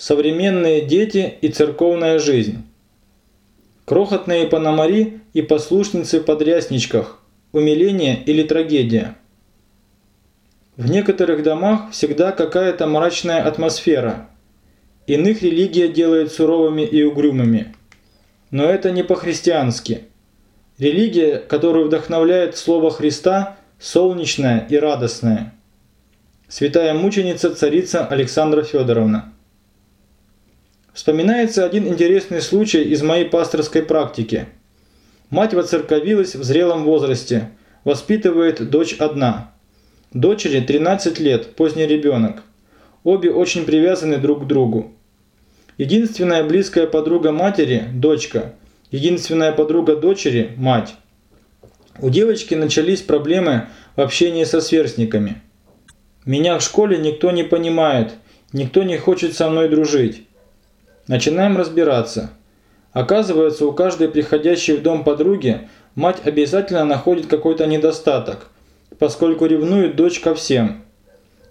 Современные дети и церковная жизнь. Крохотные пономари и послушницы в подрясничках. Умиление или трагедия. В некоторых домах всегда какая-то мрачная атмосфера. Иных религия делает суровыми и угрюмыми. Но это не по-христиански. Религия, которую вдохновляет слово Христа, солнечная и радостная. Святая мученица царица Александра Федоровна. Вспоминается один интересный случай из моей пасторской практики. Мать воцерковилась в зрелом возрасте, воспитывает дочь одна. Дочери 13 лет, поздний ребенок. Обе очень привязаны друг к другу. Единственная близкая подруга матери – дочка. Единственная подруга дочери – мать. У девочки начались проблемы в общении со сверстниками. Меня в школе никто не понимает, никто не хочет со мной дружить. Начинаем разбираться. Оказывается, у каждой приходящей в дом подруги мать обязательно находит какой-то недостаток, поскольку ревнует дочь ко всем.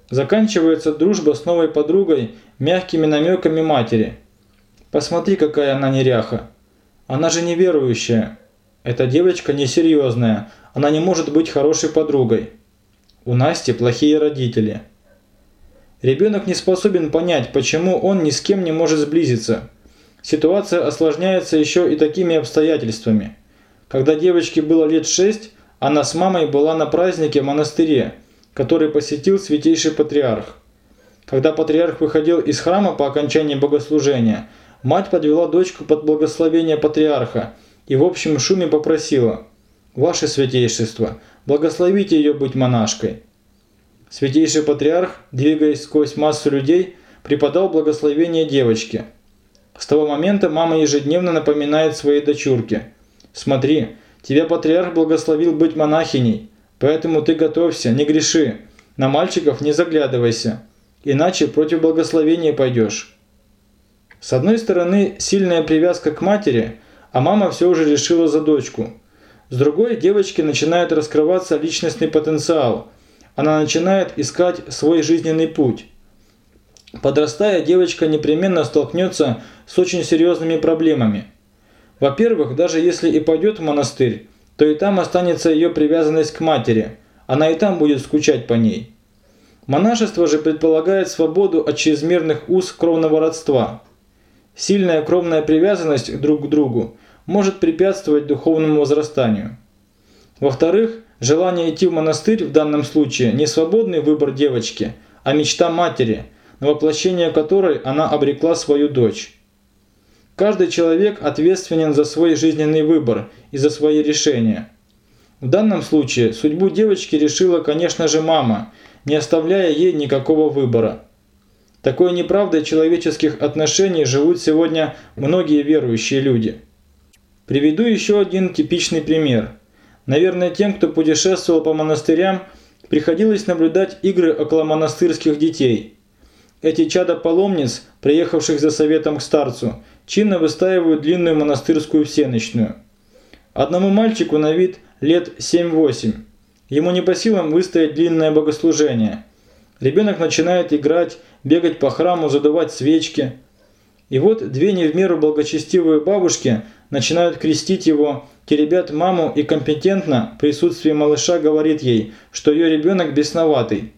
Заканчивается дружба с новой подругой мягкими намеками матери. «Посмотри, какая она неряха. Она же неверующая. Эта девочка несерьезная, она не может быть хорошей подругой. У Насти плохие родители». Ребенок не способен понять, почему он ни с кем не может сблизиться. Ситуация осложняется еще и такими обстоятельствами. Когда девочке было лет 6, она с мамой была на празднике в монастыре, который посетил святейший патриарх. Когда патриарх выходил из храма по окончании богослужения, мать подвела дочку под благословение патриарха и в общем шуме попросила «Ваше святейшество, благословите ее быть монашкой». Святейший патриарх, двигаясь сквозь массу людей, преподал благословение девочке. С того момента мама ежедневно напоминает своей дочурке. «Смотри, тебя патриарх благословил быть монахиней, поэтому ты готовься, не греши, на мальчиков не заглядывайся, иначе против благословения пойдешь». С одной стороны, сильная привязка к матери, а мама все уже решила за дочку. С другой, девочке начинает раскрываться личностный потенциал – она начинает искать свой жизненный путь. Подрастая, девочка непременно столкнется с очень серьезными проблемами. Во-первых, даже если и пойдет в монастырь, то и там останется ее привязанность к матери, она и там будет скучать по ней. Монашество же предполагает свободу от чрезмерных уз кровного родства. Сильная кровная привязанность друг к другу может препятствовать духовному возрастанию. Во-вторых, желание идти в монастырь в данном случае не свободный выбор девочки, а мечта матери, на воплощение которой она обрекла свою дочь. Каждый человек ответственен за свой жизненный выбор и за свои решения. В данном случае судьбу девочки решила, конечно же, мама, не оставляя ей никакого выбора. Такой неправдой человеческих отношений живут сегодня многие верующие люди. Приведу еще один типичный пример – Наверное, тем, кто путешествовал по монастырям, приходилось наблюдать игры около монастырских детей. Эти чада паломниц, приехавших за советом к старцу, чинно выстаивают длинную монастырскую всеночную. Одному мальчику на вид лет 7-8. Ему не по силам выстоять длинное богослужение. Ребенок начинает играть, бегать по храму, задувать свечки. И вот две не в меру благочестивые бабушки начинают крестить его, теребят маму и компетентно в присутствии малыша говорит ей, что ее ребенок бесноватый.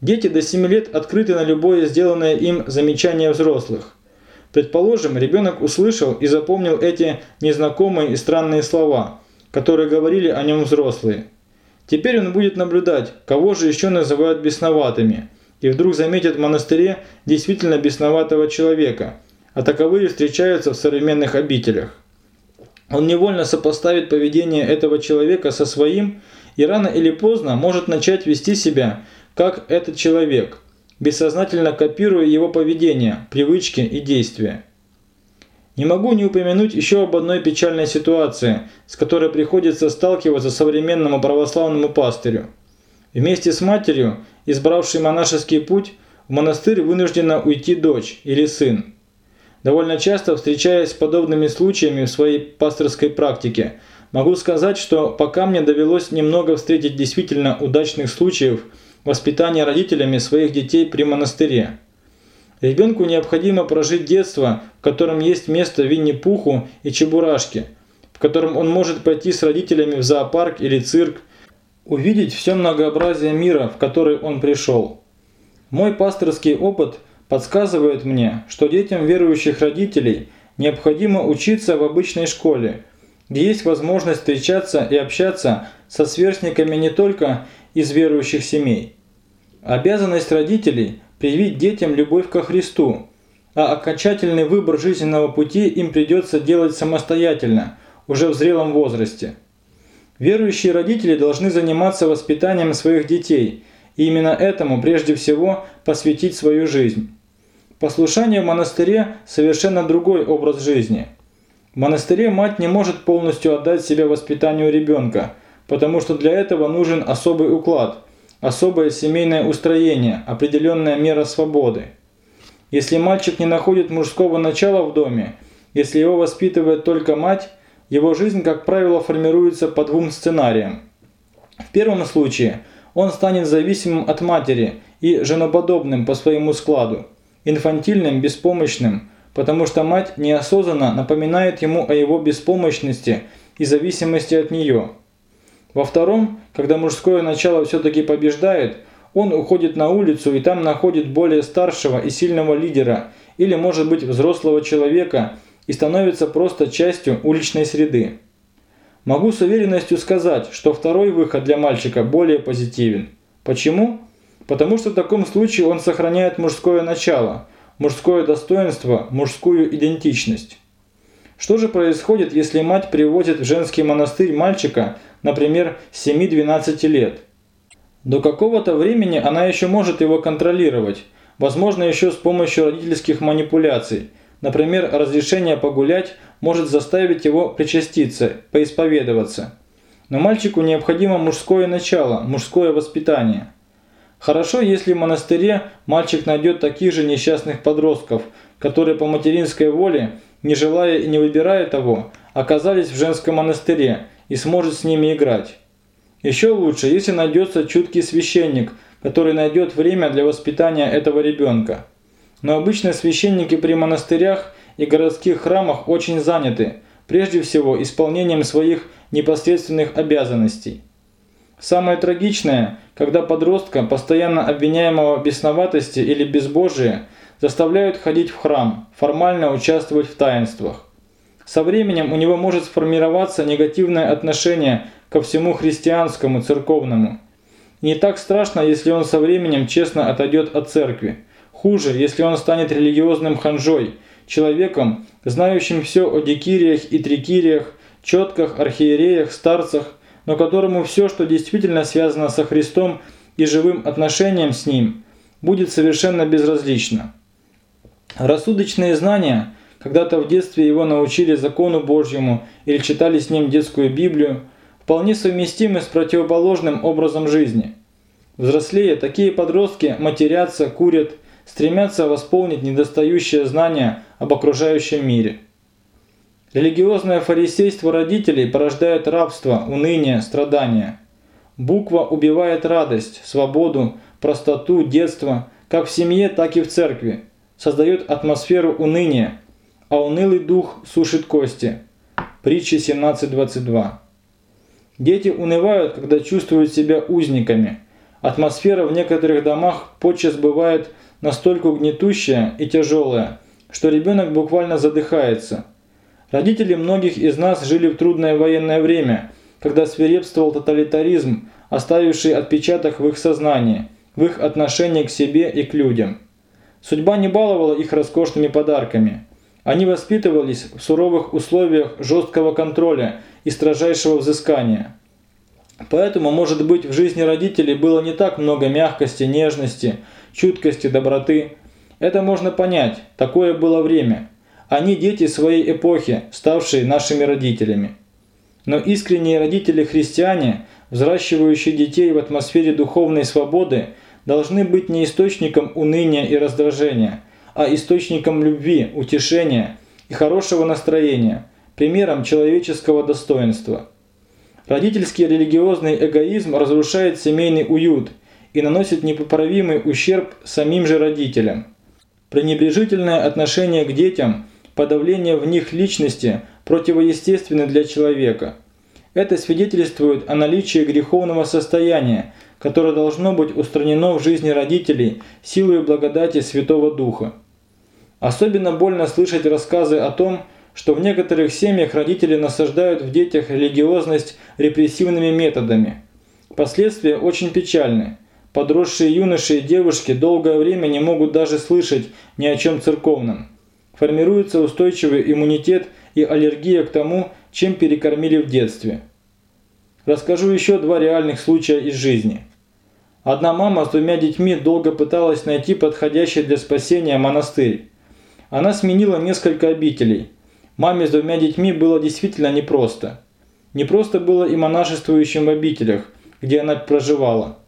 Дети до 7 лет открыты на любое сделанное им замечание взрослых. Предположим, ребенок услышал и запомнил эти незнакомые и странные слова, которые говорили о нем взрослые. Теперь он будет наблюдать, кого же еще называют бесноватыми, и вдруг заметит в монастыре действительно бесноватого человека, а таковые встречаются в современных обителях. Он невольно сопоставит поведение этого человека со своим и рано или поздно может начать вести себя как этот человек, бессознательно копируя его поведение, привычки и действия. Не могу не упомянуть еще об одной печальной ситуации, с которой приходится сталкиваться современному православному пастырю. Вместе с матерью, избравшей монашеский путь, в монастырь вынуждена уйти дочь или сын. Довольно часто встречаясь с подобными случаями в своей пасторской практике, могу сказать, что пока мне довелось немного встретить действительно удачных случаев воспитания родителями своих детей при монастыре. Ребенку необходимо прожить детство, в котором есть место Винни-Пуху и Чебурашке, в котором он может пойти с родителями в зоопарк или цирк, увидеть все многообразие мира, в который он пришел. Мой пасторский опыт подсказывает мне, что детям верующих родителей необходимо учиться в обычной школе, где есть возможность встречаться и общаться со сверстниками не только из верующих семей. Обязанность родителей – привить детям любовь ко Христу, а окончательный выбор жизненного пути им придется делать самостоятельно, уже в зрелом возрасте. Верующие родители должны заниматься воспитанием своих детей, и именно этому прежде всего посвятить свою жизнь. Послушание в монастыре – совершенно другой образ жизни. В монастыре мать не может полностью отдать себя воспитанию ребенка, потому что для этого нужен особый уклад, особое семейное устроение, определенная мера свободы. Если мальчик не находит мужского начала в доме, если его воспитывает только мать, его жизнь, как правило, формируется по двум сценариям. В первом случае он станет зависимым от матери и женоподобным по своему складу, инфантильным, беспомощным, потому что мать неосознанно напоминает ему о его беспомощности и зависимости от нее. Во втором, когда мужское начало все-таки побеждает, он уходит на улицу и там находит более старшего и сильного лидера, или может быть взрослого человека, и становится просто частью уличной среды. Могу с уверенностью сказать, что второй выход для мальчика более позитивен. Почему? Потому что в таком случае он сохраняет мужское начало, мужское достоинство, мужскую идентичность. Что же происходит, если мать приводит в женский монастырь мальчика, например, 7-12 лет? До какого-то времени она еще может его контролировать, возможно еще с помощью родительских манипуляций. Например, разрешение погулять может заставить его причаститься, поисповедоваться. Но мальчику необходимо мужское начало, мужское воспитание. Хорошо, если в монастыре мальчик найдет таких же несчастных подростков, которые по материнской воле не желая и не выбирая того, оказались в женском монастыре и сможет с ними играть. Еще лучше, если найдется чуткий священник, который найдет время для воспитания этого ребенка. Но обычно священники при монастырях и городских храмах очень заняты, прежде всего исполнением своих непосредственных обязанностей. Самое трагичное, когда подростка, постоянно обвиняемого в бесноватости или безбожии, заставляют ходить в храм, формально участвовать в таинствах. Со временем у него может сформироваться негативное отношение ко всему христианскому, церковному. не так страшно, если он со временем честно отойдет от церкви. Хуже, если он станет религиозным ханжой, человеком, знающим все о дикириях и трикириях, четках, архиереях, старцах, но которому все, что действительно связано со Христом и живым отношением с Ним, будет совершенно безразлично. Рассудочные знания, когда-то в детстве его научили закону Божьему или читали с ним детскую Библию, вполне совместимы с противоположным образом жизни. Взрослее, такие подростки матерятся, курят, стремятся восполнить недостающее знание об окружающем мире. Религиозное фарисейство родителей порождает рабство, уныние, страдания. Буква убивает радость, свободу, простоту, детство, как в семье, так и в церкви создает атмосферу уныния, а унылый дух сушит кости. Притча 17.22. Дети унывают, когда чувствуют себя узниками. Атмосфера в некоторых домах подчас бывает настолько гнетущая и тяжелая, что ребенок буквально задыхается. Родители многих из нас жили в трудное военное время, когда свирепствовал тоталитаризм, оставивший отпечаток в их сознании, в их отношении к себе и к людям. Судьба не баловала их роскошными подарками. Они воспитывались в суровых условиях жесткого контроля и строжайшего взыскания. Поэтому, может быть, в жизни родителей было не так много мягкости, нежности, чуткости, доброты. Это можно понять, такое было время. Они дети своей эпохи, ставшие нашими родителями. Но искренние родители-христиане, взращивающие детей в атмосфере духовной свободы, должны быть не источником уныния и раздражения, а источником любви, утешения и хорошего настроения, примером человеческого достоинства. Родительский религиозный эгоизм разрушает семейный уют и наносит непоправимый ущерб самим же родителям. Пренебрежительное отношение к детям, подавление в них личности противоестественны для человека. Это свидетельствует о наличии греховного состояния, которое должно быть устранено в жизни родителей силой благодати Святого Духа. Особенно больно слышать рассказы о том, что в некоторых семьях родители насаждают в детях религиозность репрессивными методами. Последствия очень печальны. Подросшие юноши и девушки долгое время не могут даже слышать ни о чем церковном. Формируется устойчивый иммунитет и аллергия к тому, чем перекормили в детстве. Расскажу еще два реальных случая из жизни. Одна мама с двумя детьми долго пыталась найти подходящий для спасения монастырь. Она сменила несколько обителей. Маме с двумя детьми было действительно непросто. Непросто было и монашествующим в обителях, где она проживала.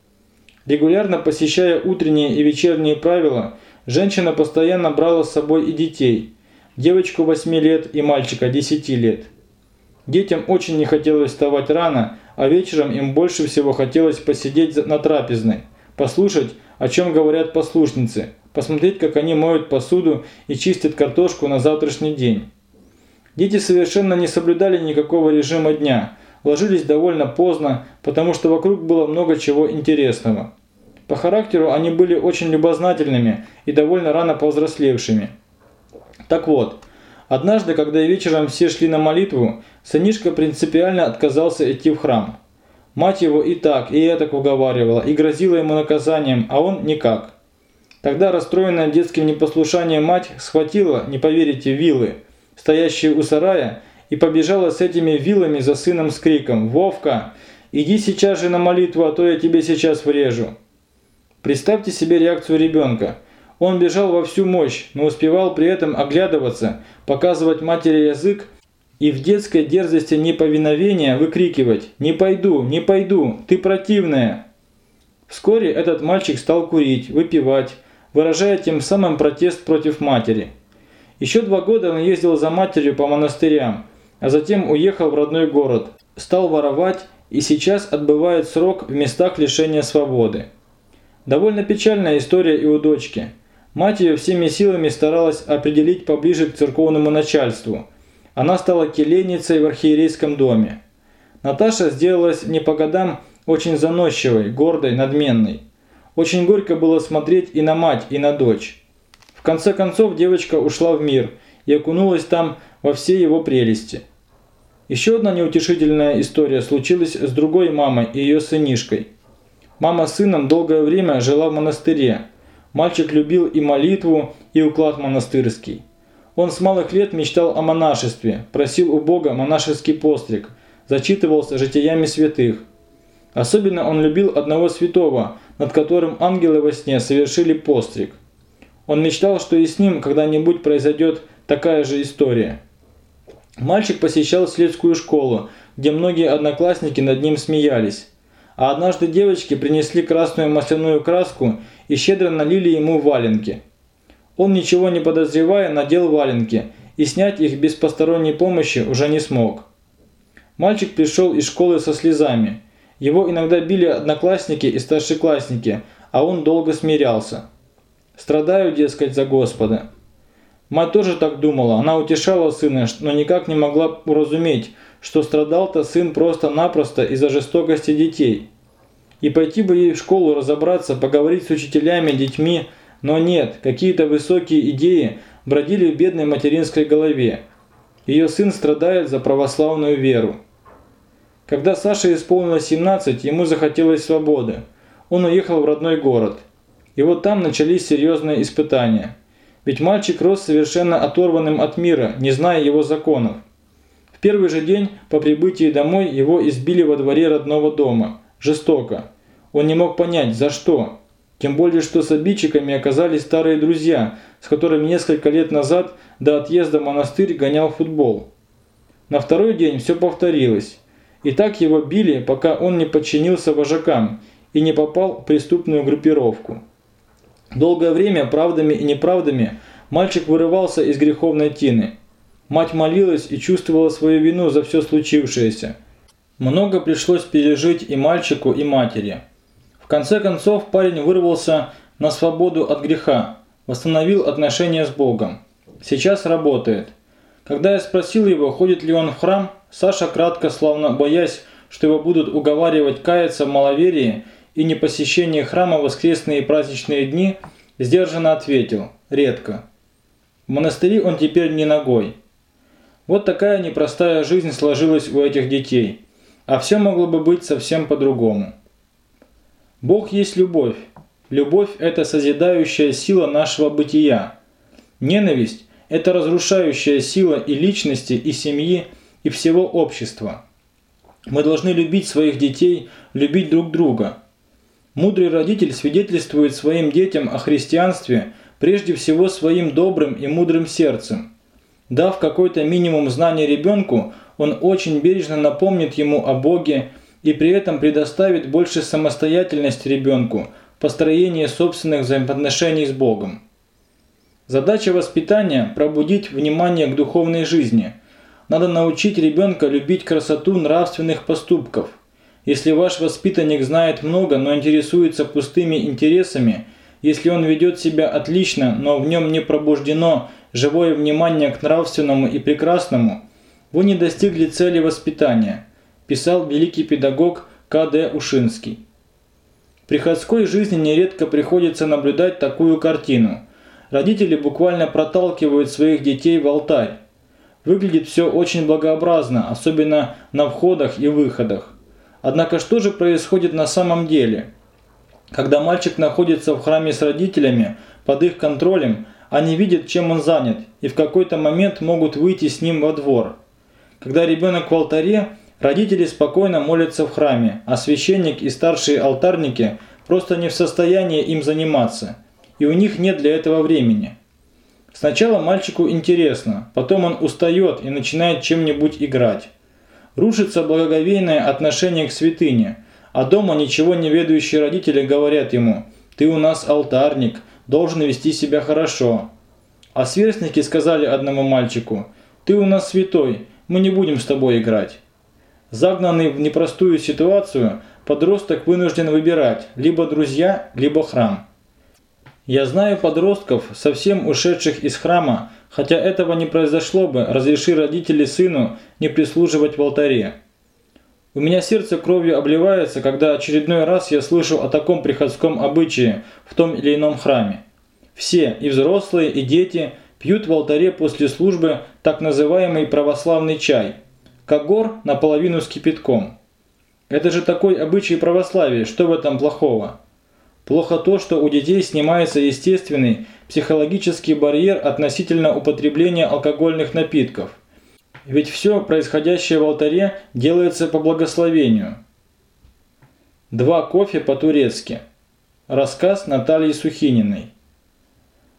Регулярно посещая утренние и вечерние правила, женщина постоянно брала с собой и детей, девочку 8 лет и мальчика 10 лет. Детям очень не хотелось вставать рано, а вечером им больше всего хотелось посидеть на трапезной, послушать, о чем говорят послушницы, посмотреть, как они моют посуду и чистят картошку на завтрашний день. Дети совершенно не соблюдали никакого режима дня, ложились довольно поздно, потому что вокруг было много чего интересного. По характеру они были очень любознательными и довольно рано повзрослевшими. Так вот, однажды, когда вечером все шли на молитву, сынишка принципиально отказался идти в храм. Мать его и так, и этак уговаривала, и грозила ему наказанием, а он никак. Тогда расстроенная детским непослушанием мать схватила, не поверите, вилы, стоящие у сарая, и побежала с этими вилами за сыном с криком «Вовка, иди сейчас же на молитву, а то я тебе сейчас врежу». Представьте себе реакцию ребенка. Он бежал во всю мощь, но успевал при этом оглядываться, показывать матери язык и в детской дерзости неповиновения выкрикивать «Не пойду, не пойду, ты противная!». Вскоре этот мальчик стал курить, выпивать, выражая тем самым протест против матери. Еще два года он ездил за матерью по монастырям, а затем уехал в родной город, стал воровать и сейчас отбывает срок в местах лишения свободы. Довольно печальная история и у дочки. Мать ее всеми силами старалась определить поближе к церковному начальству. Она стала келейницей в архиерейском доме. Наташа сделалась не по годам очень заносчивой, гордой, надменной. Очень горько было смотреть и на мать, и на дочь конце концов девочка ушла в мир и окунулась там во все его прелести. Еще одна неутешительная история случилась с другой мамой и ее сынишкой. Мама с сыном долгое время жила в монастыре. Мальчик любил и молитву, и уклад монастырский. Он с малых лет мечтал о монашестве, просил у Бога монашеский постриг, зачитывался житиями святых. Особенно он любил одного святого, над которым ангелы во сне совершили постриг – он мечтал, что и с ним когда-нибудь произойдет такая же история. Мальчик посещал сельскую школу, где многие одноклассники над ним смеялись. А однажды девочки принесли красную масляную краску и щедро налили ему валенки. Он, ничего не подозревая, надел валенки и снять их без посторонней помощи уже не смог. Мальчик пришел из школы со слезами. Его иногда били одноклассники и старшеклассники, а он долго смирялся. Страдаю, дескать, за Господа. Мать тоже так думала, она утешала сына, но никак не могла уразуметь, что страдал-то сын просто-напросто из-за жестокости детей. И пойти бы ей в школу разобраться, поговорить с учителями, детьми, но нет, какие-то высокие идеи бродили в бедной материнской голове. Ее сын страдает за православную веру. Когда Саше исполнилось 17, ему захотелось свободы. Он уехал в родной город. И вот там начались серьезные испытания. Ведь мальчик рос совершенно оторванным от мира, не зная его законов. Первый же день по прибытии домой его избили во дворе родного дома. Жестоко. Он не мог понять, за что. Тем более, что с обидчиками оказались старые друзья, с которыми несколько лет назад до отъезда в монастырь гонял футбол. На второй день все повторилось. И так его били, пока он не подчинился вожакам и не попал в преступную группировку. Долгое время правдами и неправдами мальчик вырывался из греховной тины. Мать молилась и чувствовала свою вину за все случившееся. Много пришлось пережить и мальчику, и матери. В конце концов парень вырвался на свободу от греха, Восстановил отношения с Богом. Сейчас работает. Когда я спросил его, ходит ли он в храм, Саша кратко, словно боясь, что его будут уговаривать каяться в маловерии и непосещении храма в воскресные и праздничные дни, сдержанно ответил «редко». В монастыре он теперь не ногой. Вот такая непростая жизнь сложилась у этих детей, а все могло бы быть совсем по-другому. Бог есть любовь. Любовь – это созидающая сила нашего бытия. Ненависть – это разрушающая сила и личности, и семьи, и всего общества. Мы должны любить своих детей, любить друг друга. Мудрый родитель свидетельствует своим детям о христианстве прежде всего своим добрым и мудрым сердцем. Дав какой-то минимум знаний ребенку, он очень бережно напомнит ему о Боге и при этом предоставит больше самостоятельности ребенку в построении собственных взаимоотношений с Богом. Задача воспитания – пробудить внимание к духовной жизни. Надо научить ребенка любить красоту нравственных поступков. Если ваш воспитанник знает много, но интересуется пустыми интересами, если он ведет себя отлично, но в нем не пробуждено живое внимание к нравственному и прекрасному, вы не достигли цели воспитания, писал великий педагог К.Д. Ушинский. В приходской жизни нередко приходится наблюдать такую картину. Родители буквально проталкивают своих детей в алтарь. Выглядит все очень благообразно, особенно на входах и выходах. Однако что же происходит на самом деле? Когда мальчик находится в храме с родителями, под их контролем, они видят, чем он занят, и в какой-то момент могут выйти с ним во двор. Когда ребенок в алтаре, родители спокойно молятся в храме, а священник и старшие алтарники просто не в состоянии им заниматься, и у них нет для этого времени. Сначала мальчику интересно, потом он устает и начинает чем-нибудь играть. Рушится благоговейное отношение к святыне, а дома ничего не ведающие родители говорят ему «ты у нас алтарник», должен вести себя хорошо. А сверстники сказали одному мальчику, «Ты у нас святой, мы не будем с тобой играть». Загнанный в непростую ситуацию, подросток вынужден выбирать либо друзья, либо храм. Я знаю подростков, совсем ушедших из храма, хотя этого не произошло бы, разреши родители сыну не прислуживать в алтаре. У меня сердце кровью обливается, когда очередной раз я слышу о таком приходском обычае в том или ином храме. Все, и взрослые, и дети, пьют в алтаре после службы так называемый православный чай. Кагор наполовину с кипятком. Это же такой обычай православия, что в этом плохого? Плохо то, что у детей снимается естественный психологический барьер относительно употребления алкогольных напитков – ведь все происходящее в алтаре делается по благословению. Два кофе по-турецки. Рассказ Натальи Сухининой.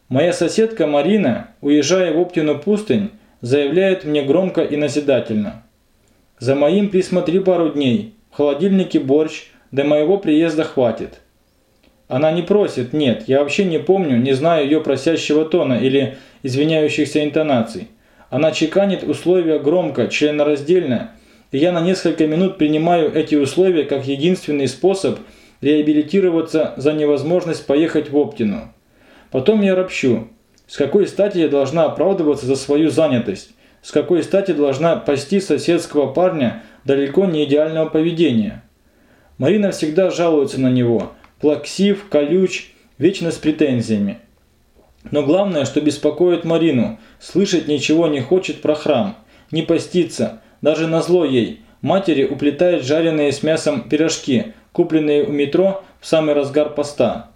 Моя соседка Марина, уезжая в Оптину пустынь, заявляет мне громко и назидательно. «За моим присмотри пару дней, в холодильнике борщ, до моего приезда хватит». Она не просит, нет, я вообще не помню, не знаю ее просящего тона или извиняющихся интонаций. Она чеканит условия громко, членораздельно, и я на несколько минут принимаю эти условия как единственный способ реабилитироваться за невозможность поехать в Оптину. Потом я ропщу. С какой стати я должна оправдываться за свою занятость? С какой стати должна пасти соседского парня далеко не идеального поведения? Марина всегда жалуется на него. Плаксив, колюч, вечно с претензиями. Но главное, что беспокоит Марину, слышать ничего не хочет про храм, не поститься, даже на зло ей. Матери уплетает жареные с мясом пирожки, купленные у метро в самый разгар поста.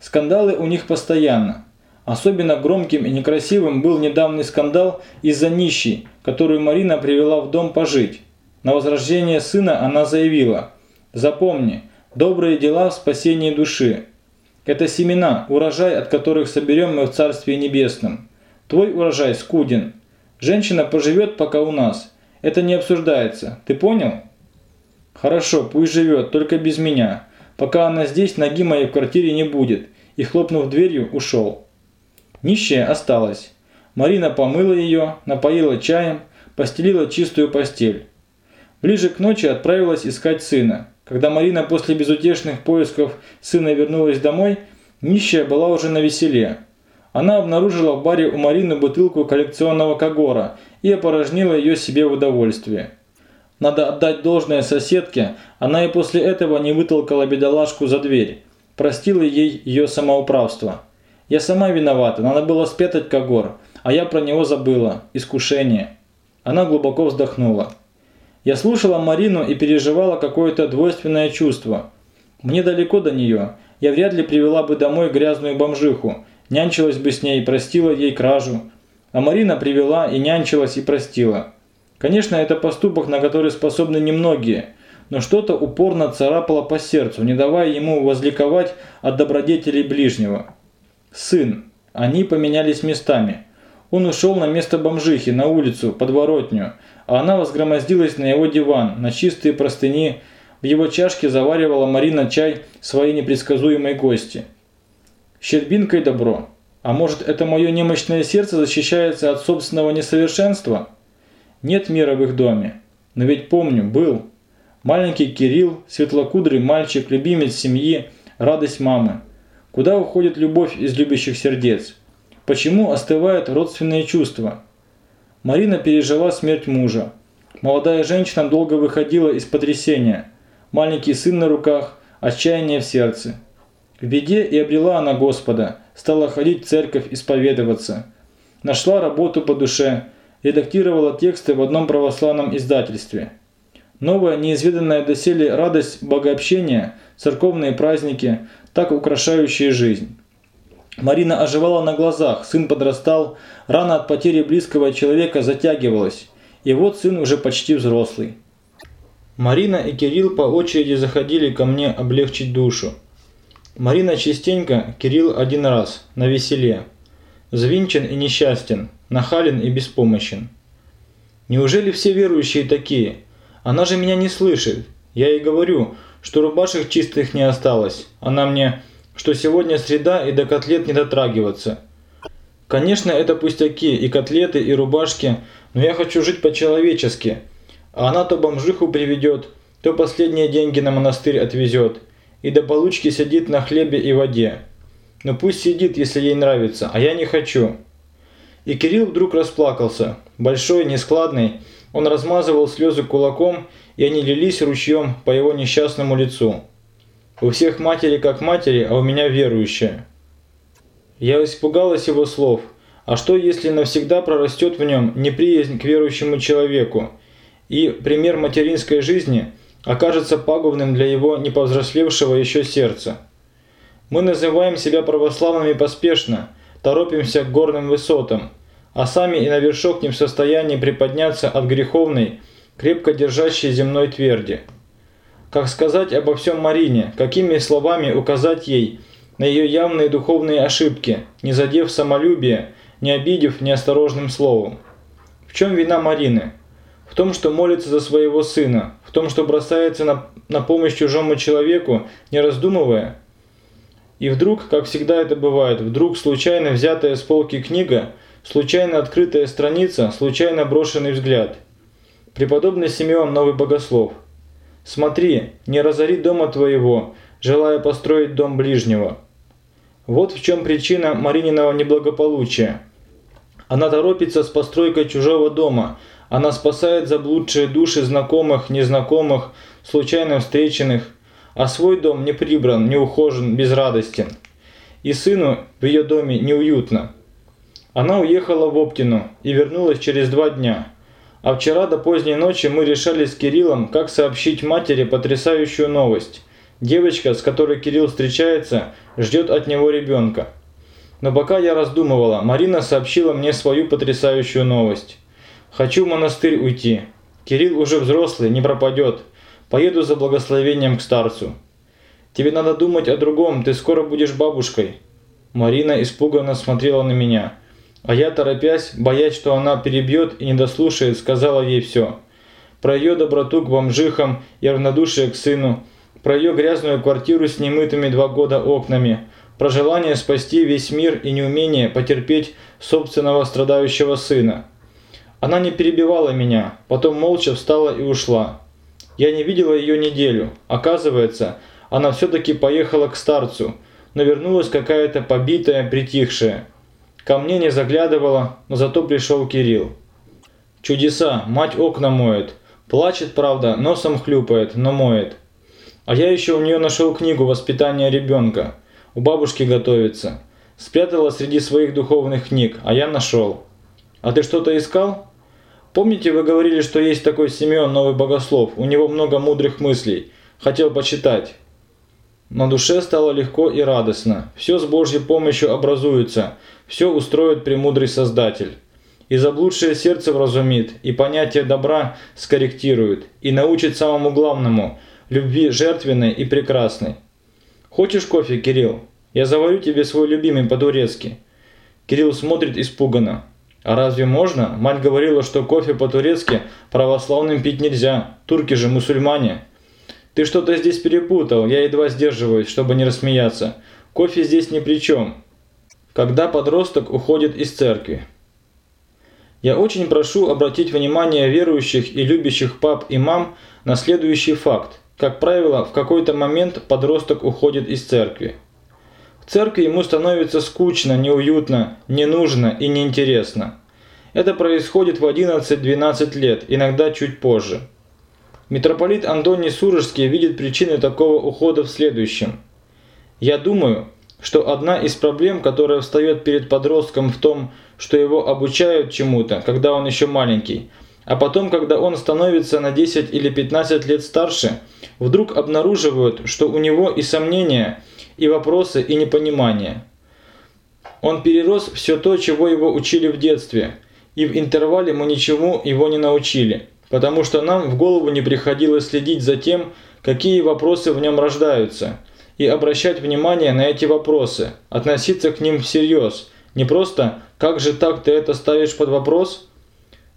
Скандалы у них постоянно. Особенно громким и некрасивым был недавний скандал из-за нищей, которую Марина привела в дом пожить. На возрождение сына она заявила «Запомни, добрые дела в спасении души, это семена, урожай, от которых соберем мы в Царстве Небесном. Твой урожай скуден. Женщина поживет пока у нас. Это не обсуждается. Ты понял? Хорошо, пусть живет, только без меня. Пока она здесь, ноги моей в квартире не будет. И, хлопнув дверью, ушел. Нищая осталась. Марина помыла ее, напоила чаем, постелила чистую постель. Ближе к ночи отправилась искать сына. Когда Марина после безутешных поисков сына вернулась домой, нищая была уже на веселе. Она обнаружила в баре у Марины бутылку коллекционного Кагора и опорожнила ее себе в удовольствие. Надо отдать должное соседке, она и после этого не вытолкала бедолашку за дверь. Простила ей ее самоуправство. Я сама виновата, надо было спетать Кагор, а я про него забыла. Искушение. Она глубоко вздохнула. Я слушала Марину и переживала какое-то двойственное чувство. Мне далеко до нее. Я вряд ли привела бы домой грязную бомжиху, нянчилась бы с ней простила ей кражу. А Марина привела и нянчилась и простила. Конечно, это поступок, на который способны немногие, но что-то упорно царапало по сердцу, не давая ему возликовать от добродетелей ближнего. Сын. Они поменялись местами. Он ушел на место бомжихи, на улицу, подворотню, а она возгромоздилась на его диван, на чистые простыни. В его чашке заваривала Марина чай своей непредсказуемой гости. Щербинкой добро. А может, это мое немощное сердце защищается от собственного несовершенства? Нет мира в их доме. Но ведь помню, был. Маленький Кирилл, светлокудрый мальчик, любимец семьи, радость мамы. Куда уходит любовь из любящих сердец? Почему остывают родственные чувства? Марина пережила смерть мужа. Молодая женщина долго выходила из потрясения. Маленький сын на руках, отчаяние в сердце. В беде и обрела она Господа, стала ходить в церковь исповедоваться. Нашла работу по душе, редактировала тексты в одном православном издательстве. Новая, неизведанная доселе радость богообщения, церковные праздники, так украшающие жизнь. Марина оживала на глазах, сын подрастал, рана от потери близкого человека затягивалась, и вот сын уже почти взрослый. Марина и Кирилл по очереди заходили ко мне облегчить душу. Марина частенько, Кирилл один раз, на веселе. Звинчен и несчастен, нахален и беспомощен. Неужели все верующие такие? Она же меня не слышит. Я ей говорю, что рубашек чистых не осталось. Она мне что сегодня среда и до котлет не дотрагиваться. Конечно, это пустяки, и котлеты, и рубашки, но я хочу жить по-человечески. А она то бомжиху приведет, то последние деньги на монастырь отвезет, и до получки сидит на хлебе и воде. Но пусть сидит, если ей нравится, а я не хочу. И Кирилл вдруг расплакался, большой, нескладный, он размазывал слезы кулаком, и они лились ручьем по его несчастному лицу. У всех матери как матери, а у меня верующая. Я испугалась его слов. А что, если навсегда прорастет в нем неприязнь к верующему человеку, и пример материнской жизни окажется пагубным для его неповзрослевшего еще сердца? Мы называем себя православными поспешно, торопимся к горным высотам, а сами и на вершок не в состоянии приподняться от греховной, крепко держащей земной тверди. Как сказать обо всем Марине, какими словами указать ей на ее явные духовные ошибки, не задев самолюбие, не обидев неосторожным словом. В чем вина Марины? В том, что молится за своего сына, в том, что бросается на, на помощь чужому человеку, не раздумывая. И вдруг, как всегда это бывает, вдруг случайно взятая с полки книга, случайно открытая страница, случайно брошенный взгляд. Преподобный Симеон Новый Богослов – Смотри, не разори дома твоего, желая построить дом ближнего. Вот в чем причина Марининого неблагополучия. Она торопится с постройкой чужого дома. Она спасает заблудшие души знакомых, незнакомых, случайно встреченных. А свой дом не прибран, не ухожен, безрадостен. И сыну в ее доме неуютно. Она уехала в Оптину и вернулась через два дня. А вчера до поздней ночи мы решали с Кириллом, как сообщить матери потрясающую новость. Девочка, с которой Кирилл встречается, ждет от него ребенка. Но пока я раздумывала, Марина сообщила мне свою потрясающую новость. «Хочу в монастырь уйти. Кирилл уже взрослый, не пропадет. Поеду за благословением к старцу». «Тебе надо думать о другом, ты скоро будешь бабушкой». Марина испуганно смотрела на меня. А я, торопясь, боясь, что она перебьет и не дослушает, сказала ей все. Про ее доброту к бомжихам и равнодушие к сыну, про ее грязную квартиру с немытыми два года окнами, про желание спасти весь мир и неумение потерпеть собственного страдающего сына. Она не перебивала меня, потом молча встала и ушла. Я не видела ее неделю. Оказывается, она все-таки поехала к старцу, но вернулась какая-то побитая, притихшая. Ко мне не заглядывала, но зато пришел Кирилл. Чудеса, мать окна моет. Плачет, правда, носом хлюпает, но моет. А я еще у нее нашел книгу «Воспитание ребенка». У бабушки готовится. Спрятала среди своих духовных книг, а я нашел. А ты что-то искал? Помните, вы говорили, что есть такой Симеон, новый богослов, у него много мудрых мыслей. Хотел почитать. На душе стало легко и радостно. Все с Божьей помощью образуется, все устроит премудрый Создатель. И заблудшее сердце вразумит, и понятие добра скорректирует, и научит самому главному – любви жертвенной и прекрасной. Хочешь кофе, Кирилл? Я заварю тебе свой любимый по-турецки. Кирилл смотрит испуганно. А разве можно? Мать говорила, что кофе по-турецки православным пить нельзя. Турки же мусульмане. Ты что-то здесь перепутал, я едва сдерживаюсь, чтобы не рассмеяться. Кофе здесь ни при чем. Когда подросток уходит из церкви. Я очень прошу обратить внимание верующих и любящих пап и мам на следующий факт. Как правило, в какой-то момент подросток уходит из церкви. В церкви ему становится скучно, неуютно, не нужно и неинтересно. Это происходит в 11-12 лет, иногда чуть позже. Митрополит Антоний Сурожский видит причины такого ухода в следующем. Я думаю, что одна из проблем, которая встает перед подростком в том, что его обучают чему-то, когда он еще маленький, а потом, когда он становится на 10 или 15 лет старше, вдруг обнаруживают, что у него и сомнения, и вопросы, и непонимания. Он перерос все то, чего его учили в детстве, и в интервале мы ничему его не научили потому что нам в голову не приходилось следить за тем, какие вопросы в нем рождаются, и обращать внимание на эти вопросы, относиться к ним всерьез, не просто «как же так ты это ставишь под вопрос?».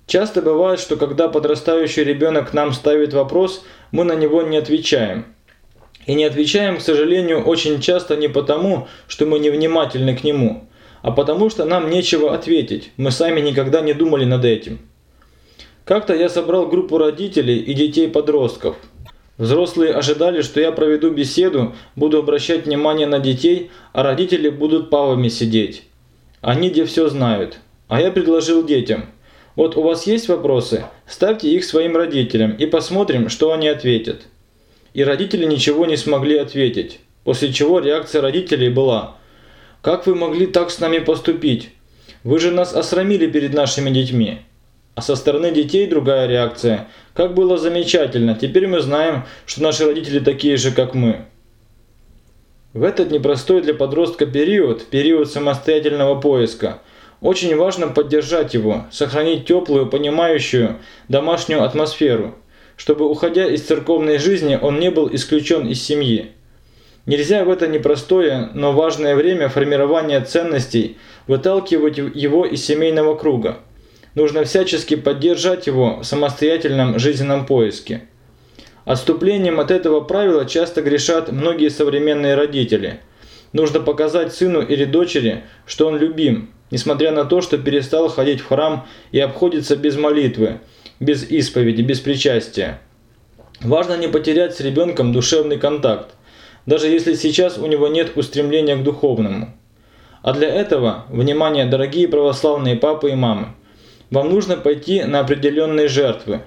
Часто бывает, что когда подрастающий ребенок нам ставит вопрос, мы на него не отвечаем. И не отвечаем, к сожалению, очень часто не потому, что мы невнимательны к нему, а потому что нам нечего ответить, мы сами никогда не думали над этим. Как-то я собрал группу родителей и детей-подростков. Взрослые ожидали, что я проведу беседу, буду обращать внимание на детей, а родители будут павами сидеть. Они где все знают. А я предложил детям. Вот у вас есть вопросы? Ставьте их своим родителям и посмотрим, что они ответят. И родители ничего не смогли ответить. После чего реакция родителей была «Как вы могли так с нами поступить? Вы же нас осрамили перед нашими детьми». А со стороны детей другая реакция. Как было замечательно, теперь мы знаем, что наши родители такие же, как мы. В этот непростой для подростка период, период самостоятельного поиска, очень важно поддержать его, сохранить теплую, понимающую, домашнюю атмосферу, чтобы, уходя из церковной жизни, он не был исключен из семьи. Нельзя в это непростое, но важное время формирования ценностей выталкивать его из семейного круга нужно всячески поддержать его в самостоятельном жизненном поиске. Отступлением от этого правила часто грешат многие современные родители. Нужно показать сыну или дочери, что он любим, несмотря на то, что перестал ходить в храм и обходится без молитвы, без исповеди, без причастия. Важно не потерять с ребенком душевный контакт, даже если сейчас у него нет устремления к духовному. А для этого, внимание, дорогие православные папы и мамы, вам нужно пойти на определенные жертвы.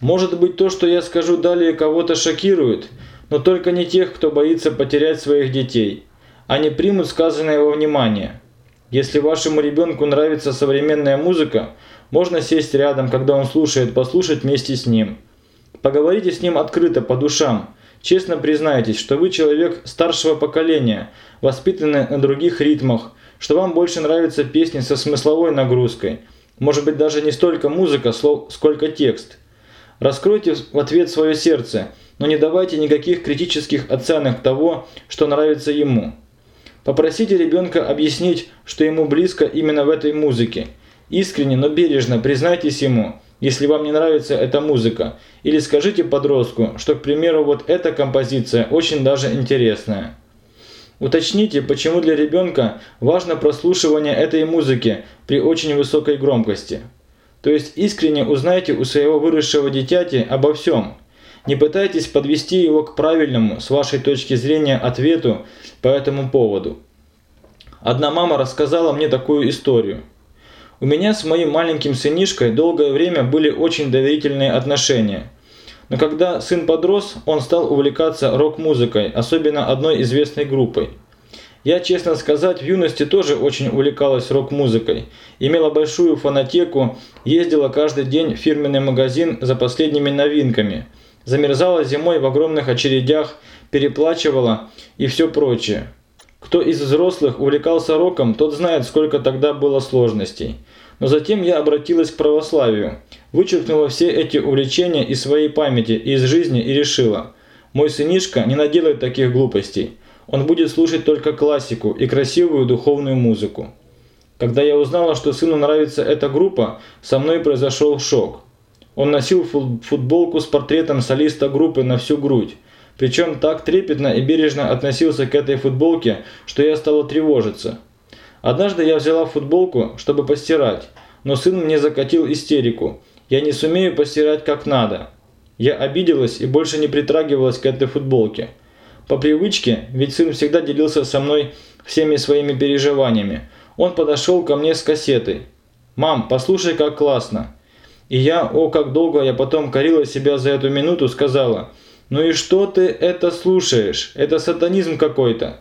Может быть то, что я скажу далее, кого-то шокирует, но только не тех, кто боится потерять своих детей. Они примут сказанное во внимание. Если вашему ребенку нравится современная музыка, можно сесть рядом, когда он слушает, послушать вместе с ним. Поговорите с ним открыто, по душам. Честно признайтесь, что вы человек старшего поколения, воспитанный на других ритмах, что вам больше нравятся песни со смысловой нагрузкой – может быть даже не столько музыка, сколько текст. Раскройте в ответ свое сердце, но не давайте никаких критических оценок того, что нравится ему. Попросите ребенка объяснить, что ему близко именно в этой музыке. Искренне, но бережно признайтесь ему, если вам не нравится эта музыка. Или скажите подростку, что, к примеру, вот эта композиция очень даже интересная. Уточните, почему для ребенка важно прослушивание этой музыки при очень высокой громкости. То есть искренне узнайте у своего выросшего дитяти обо всем. Не пытайтесь подвести его к правильному, с вашей точки зрения, ответу по этому поводу. Одна мама рассказала мне такую историю. У меня с моим маленьким сынишкой долгое время были очень доверительные отношения. Но когда сын подрос, он стал увлекаться рок-музыкой, особенно одной известной группой. Я, честно сказать, в юности тоже очень увлекалась рок-музыкой. Имела большую фанатеку, ездила каждый день в фирменный магазин за последними новинками. Замерзала зимой в огромных очередях, переплачивала и все прочее. Кто из взрослых увлекался роком, тот знает, сколько тогда было сложностей. Но затем я обратилась к православию, вычеркнула все эти увлечения из своей памяти и из жизни и решила, мой сынишка не наделает таких глупостей. Он будет слушать только классику и красивую духовную музыку. Когда я узнала, что сыну нравится эта группа, со мной произошел шок. Он носил футболку с портретом солиста группы на всю грудь. Причем так трепетно и бережно относился к этой футболке, что я стала тревожиться. Однажды я взяла футболку, чтобы постирать, но сын мне закатил истерику. Я не сумею постирать как надо. Я обиделась и больше не притрагивалась к этой футболке. По привычке, ведь сын всегда делился со мной всеми своими переживаниями. Он подошел ко мне с кассетой. «Мам, послушай, как классно!» И я, о, как долго я потом корила себя за эту минуту, сказала, «Ну и что ты это слушаешь? Это сатанизм какой-то!»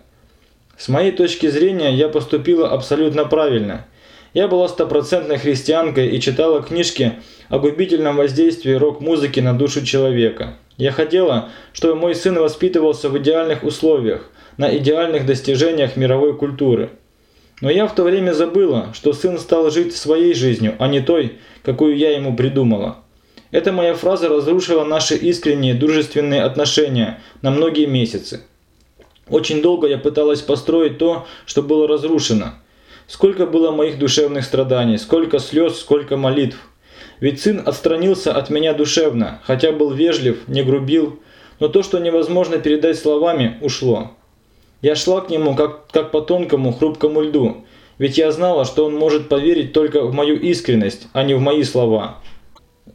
С моей точки зрения, я поступила абсолютно правильно. Я была стопроцентной христианкой и читала книжки о губительном воздействии рок-музыки на душу человека. Я хотела, чтобы мой сын воспитывался в идеальных условиях, на идеальных достижениях мировой культуры. Но я в то время забыла, что сын стал жить своей жизнью, а не той, какую я ему придумала. Эта моя фраза разрушила наши искренние дружественные отношения на многие месяцы. Очень долго я пыталась построить то, что было разрушено. Сколько было моих душевных страданий, сколько слез, сколько молитв. Ведь сын отстранился от меня душевно, хотя был вежлив, не грубил, но то, что невозможно передать словами, ушло. Я шла к нему как, как по тонкому, хрупкому льду, ведь я знала, что он может поверить только в мою искренность, а не в мои слова.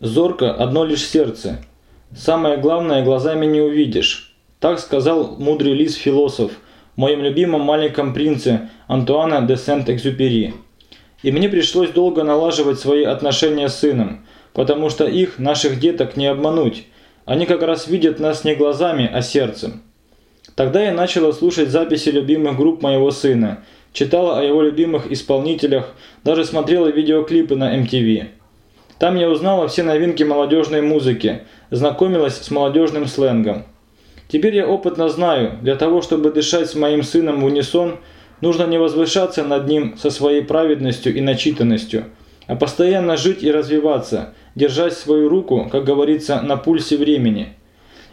Зорко одно лишь сердце. Самое главное, глазами не увидишь. Так сказал мудрый лис-философ моем любимом маленьком принце Антуана де Сент-Экзюпери. И мне пришлось долго налаживать свои отношения с сыном, потому что их, наших деток, не обмануть. Они как раз видят нас не глазами, а сердцем. Тогда я начала слушать записи любимых групп моего сына, читала о его любимых исполнителях, даже смотрела видеоклипы на MTV. Там я узнала все новинки молодежной музыки, знакомилась с молодежным сленгом. Теперь я опытно знаю, для того, чтобы дышать с моим сыном в унисон – Нужно не возвышаться над ним со своей праведностью и начитанностью, а постоянно жить и развиваться, держать свою руку, как говорится, на пульсе времени.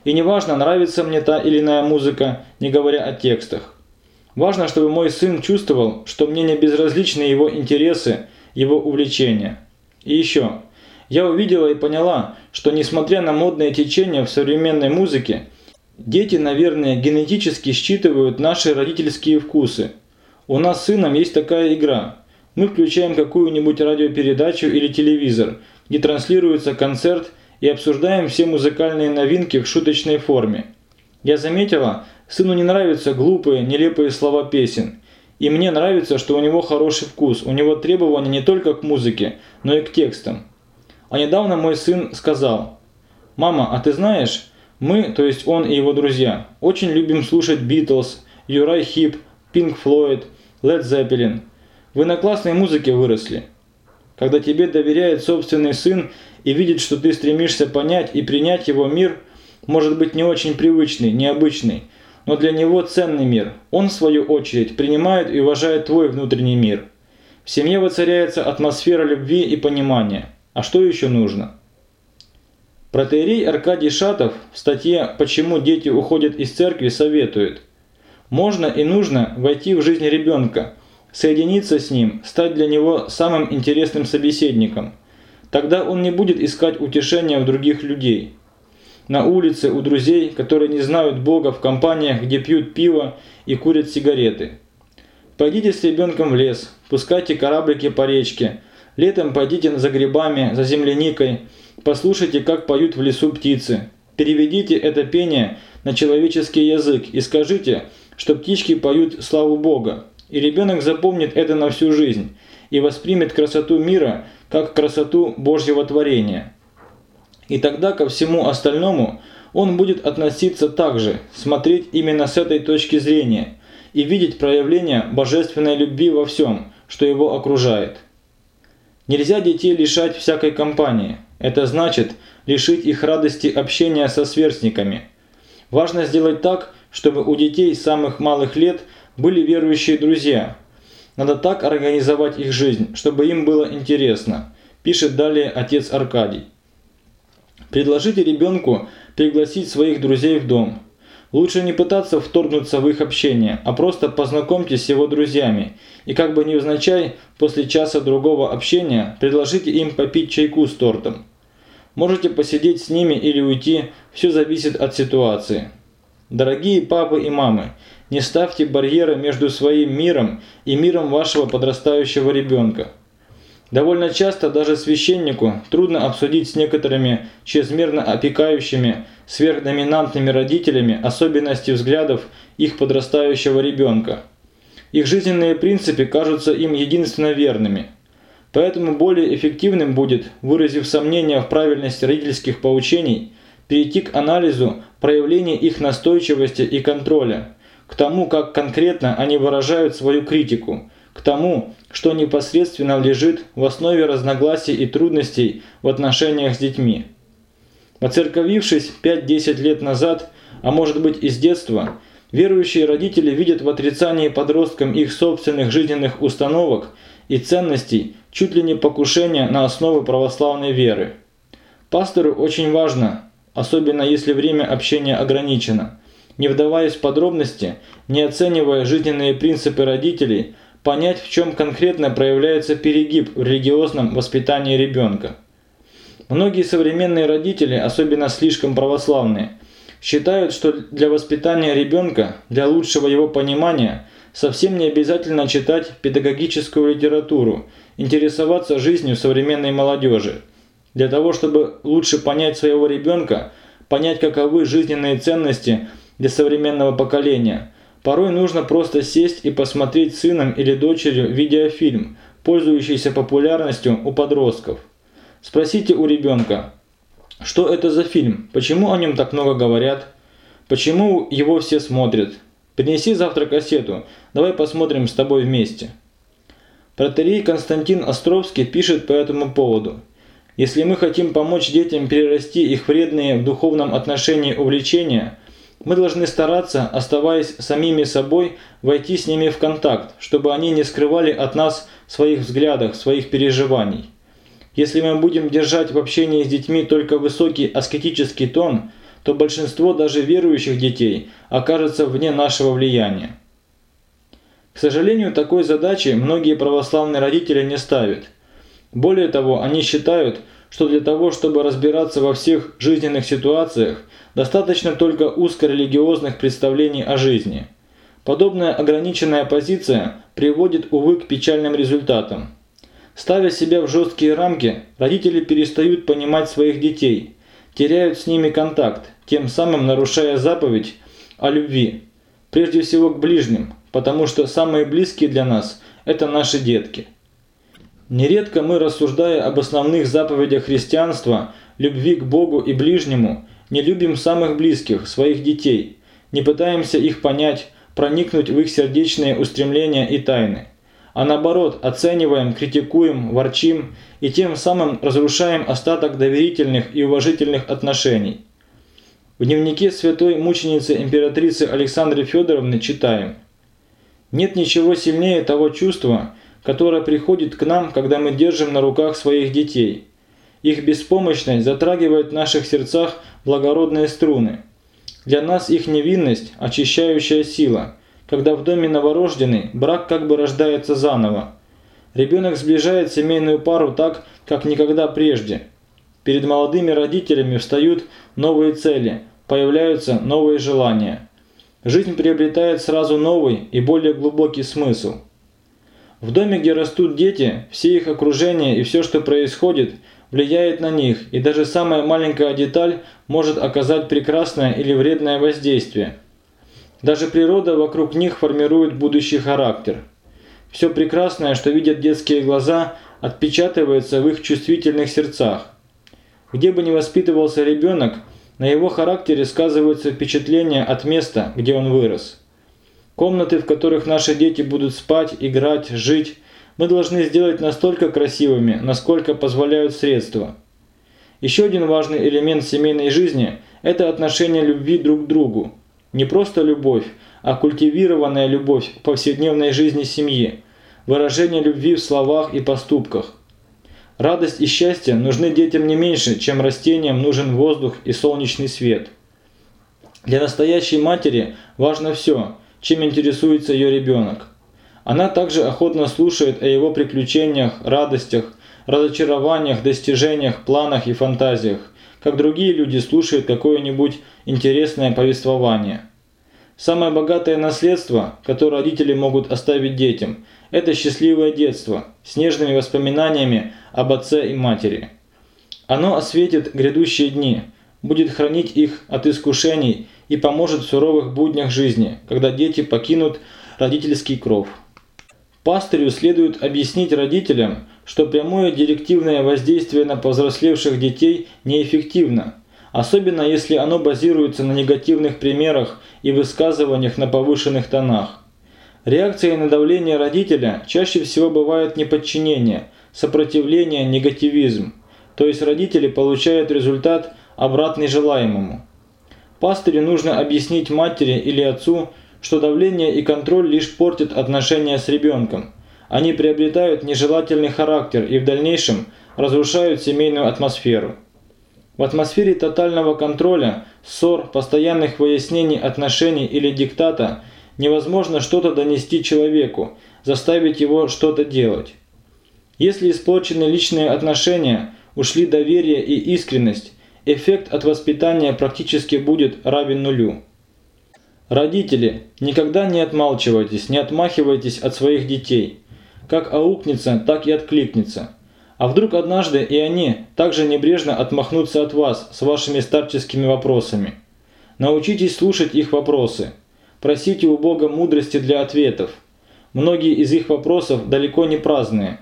И неважно, нравится мне та или иная музыка, не говоря о текстах. Важно, чтобы мой сын чувствовал, что мне не безразличны его интересы, его увлечения. И еще. Я увидела и поняла, что несмотря на модные течения в современной музыке, дети, наверное, генетически считывают наши родительские вкусы – у нас с сыном есть такая игра. Мы включаем какую-нибудь радиопередачу или телевизор, где транслируется концерт и обсуждаем все музыкальные новинки в шуточной форме. Я заметила, сыну не нравятся глупые, нелепые слова песен. И мне нравится, что у него хороший вкус, у него требования не только к музыке, но и к текстам. А недавно мой сын сказал, «Мама, а ты знаешь, мы, то есть он и его друзья, очень любим слушать Битлз, Юрай Хип, Пинк Флойд, Led Zeppelin. Вы на классной музыке выросли. Когда тебе доверяет собственный сын и видит, что ты стремишься понять и принять его мир, может быть не очень привычный, необычный, но для него ценный мир. Он, в свою очередь, принимает и уважает твой внутренний мир. В семье воцаряется атмосфера любви и понимания. А что еще нужно? Протеерей Аркадий Шатов в статье «Почему дети уходят из церкви» советует – можно и нужно войти в жизнь ребенка, соединиться с ним, стать для него самым интересным собеседником. Тогда он не будет искать утешения у других людей. На улице у друзей, которые не знают Бога в компаниях, где пьют пиво и курят сигареты. Пойдите с ребенком в лес, пускайте кораблики по речке, летом пойдите за грибами, за земляникой, послушайте, как поют в лесу птицы. Переведите это пение на человеческий язык и скажите – что птички поют славу Бога, И ребенок запомнит это на всю жизнь и воспримет красоту мира как красоту Божьего творения. И тогда ко всему остальному он будет относиться так же, смотреть именно с этой точки зрения и видеть проявление божественной любви во всем, что его окружает. Нельзя детей лишать всякой компании. Это значит лишить их радости общения со сверстниками. Важно сделать так, чтобы у детей самых малых лет были верующие друзья. Надо так организовать их жизнь, чтобы им было интересно, пишет далее отец Аркадий. Предложите ребенку пригласить своих друзей в дом. Лучше не пытаться вторгнуться в их общение, а просто познакомьтесь с его друзьями и как бы невзначай после часа другого общения предложите им попить чайку с тортом. Можете посидеть с ними или уйти, все зависит от ситуации. Дорогие папы и мамы, не ставьте барьера между своим миром и миром вашего подрастающего ребенка. Довольно часто даже священнику трудно обсудить с некоторыми чрезмерно опекающими, сверхдоминантными родителями особенности взглядов их подрастающего ребенка. Их жизненные принципы кажутся им единственно верными. Поэтому более эффективным будет, выразив сомнения в правильности родительских поучений, перейти к анализу проявления их настойчивости и контроля, к тому, как конкретно они выражают свою критику, к тому, что непосредственно лежит в основе разногласий и трудностей в отношениях с детьми. Оцерковившись 5-10 лет назад, а может быть и с детства, верующие родители видят в отрицании подросткам их собственных жизненных установок и ценностей чуть ли не покушение на основы православной веры. Пастору очень важно, особенно если время общения ограничено, не вдаваясь в подробности, не оценивая жизненные принципы родителей, понять, в чем конкретно проявляется перегиб в религиозном воспитании ребенка. Многие современные родители, особенно слишком православные, считают, что для воспитания ребенка, для лучшего его понимания, совсем не обязательно читать педагогическую литературу, интересоваться жизнью современной молодежи. Для того, чтобы лучше понять своего ребенка, понять, каковы жизненные ценности для современного поколения, порой нужно просто сесть и посмотреть сыном или дочерью видеофильм, пользующийся популярностью у подростков. Спросите у ребенка, что это за фильм, почему о нем так много говорят, почему его все смотрят. Принеси завтра кассету, давай посмотрим с тобой вместе. Протерей Константин Островский пишет по этому поводу. Если мы хотим помочь детям перерасти их вредные в духовном отношении увлечения, мы должны стараться, оставаясь самими собой, войти с ними в контакт, чтобы они не скрывали от нас своих взглядов, своих переживаний. Если мы будем держать в общении с детьми только высокий аскетический тон, то большинство даже верующих детей окажется вне нашего влияния. К сожалению, такой задачи многие православные родители не ставят. Более того, они считают, что для того, чтобы разбираться во всех жизненных ситуациях, достаточно только узкорелигиозных представлений о жизни. Подобная ограниченная позиция приводит, увы, к печальным результатам. Ставя себя в жесткие рамки, родители перестают понимать своих детей, теряют с ними контакт, тем самым нарушая заповедь о любви, прежде всего к ближним, потому что самые близкие для нас – это наши детки. Нередко мы, рассуждая об основных заповедях христианства, любви к Богу и ближнему, не любим самых близких, своих детей, не пытаемся их понять, проникнуть в их сердечные устремления и тайны а наоборот оцениваем, критикуем, ворчим и тем самым разрушаем остаток доверительных и уважительных отношений. В дневнике святой мученицы императрицы Александры Федоровны читаем «Нет ничего сильнее того чувства, которое приходит к нам, когда мы держим на руках своих детей. Их беспомощность затрагивает в наших сердцах благородные струны. Для нас их невинность – очищающая сила – когда в доме новорожденный, брак как бы рождается заново. Ребенок сближает семейную пару так, как никогда прежде. Перед молодыми родителями встают новые цели, появляются новые желания. Жизнь приобретает сразу новый и более глубокий смысл. В доме, где растут дети, все их окружение и все, что происходит, влияет на них, и даже самая маленькая деталь может оказать прекрасное или вредное воздействие – даже природа вокруг них формирует будущий характер. Все прекрасное, что видят детские глаза, отпечатывается в их чувствительных сердцах. Где бы ни воспитывался ребенок, на его характере сказываются впечатления от места, где он вырос. Комнаты, в которых наши дети будут спать, играть, жить, мы должны сделать настолько красивыми, насколько позволяют средства. Еще один важный элемент семейной жизни – это отношение любви друг к другу. Не просто любовь, а культивированная любовь в повседневной жизни семьи, выражение любви в словах и поступках. Радость и счастье нужны детям не меньше, чем растениям нужен воздух и солнечный свет. Для настоящей матери важно все, чем интересуется ее ребенок. Она также охотно слушает о его приключениях, радостях, разочарованиях, достижениях, планах и фантазиях, как другие люди слушают какое-нибудь интересное повествование. Самое богатое наследство, которое родители могут оставить детям, это счастливое детство с нежными воспоминаниями об отце и матери. Оно осветит грядущие дни, будет хранить их от искушений и поможет в суровых буднях жизни, когда дети покинут родительский кров. Пастырю следует объяснить родителям, что прямое директивное воздействие на повзрослевших детей неэффективно, особенно если оно базируется на негативных примерах и высказываниях на повышенных тонах. Реакцией на давление родителя чаще всего бывает неподчинение, сопротивление, негативизм, то есть родители получают результат обратный желаемому. Пастырю нужно объяснить матери или отцу, что давление и контроль лишь портят отношения с ребенком. Они приобретают нежелательный характер и в дальнейшем разрушают семейную атмосферу. В атмосфере тотального контроля, ссор, постоянных выяснений отношений или диктата – невозможно что-то донести человеку, заставить его что-то делать. Если испорчены личные отношения, ушли доверие и искренность, эффект от воспитания практически будет равен нулю. Родители, никогда не отмалчивайтесь, не отмахивайтесь от своих детей. Как аукнется, так и откликнется. А вдруг однажды и они также небрежно отмахнутся от вас с вашими старческими вопросами. Научитесь слушать их вопросы – Просите у Бога мудрости для ответов. Многие из их вопросов далеко не праздные.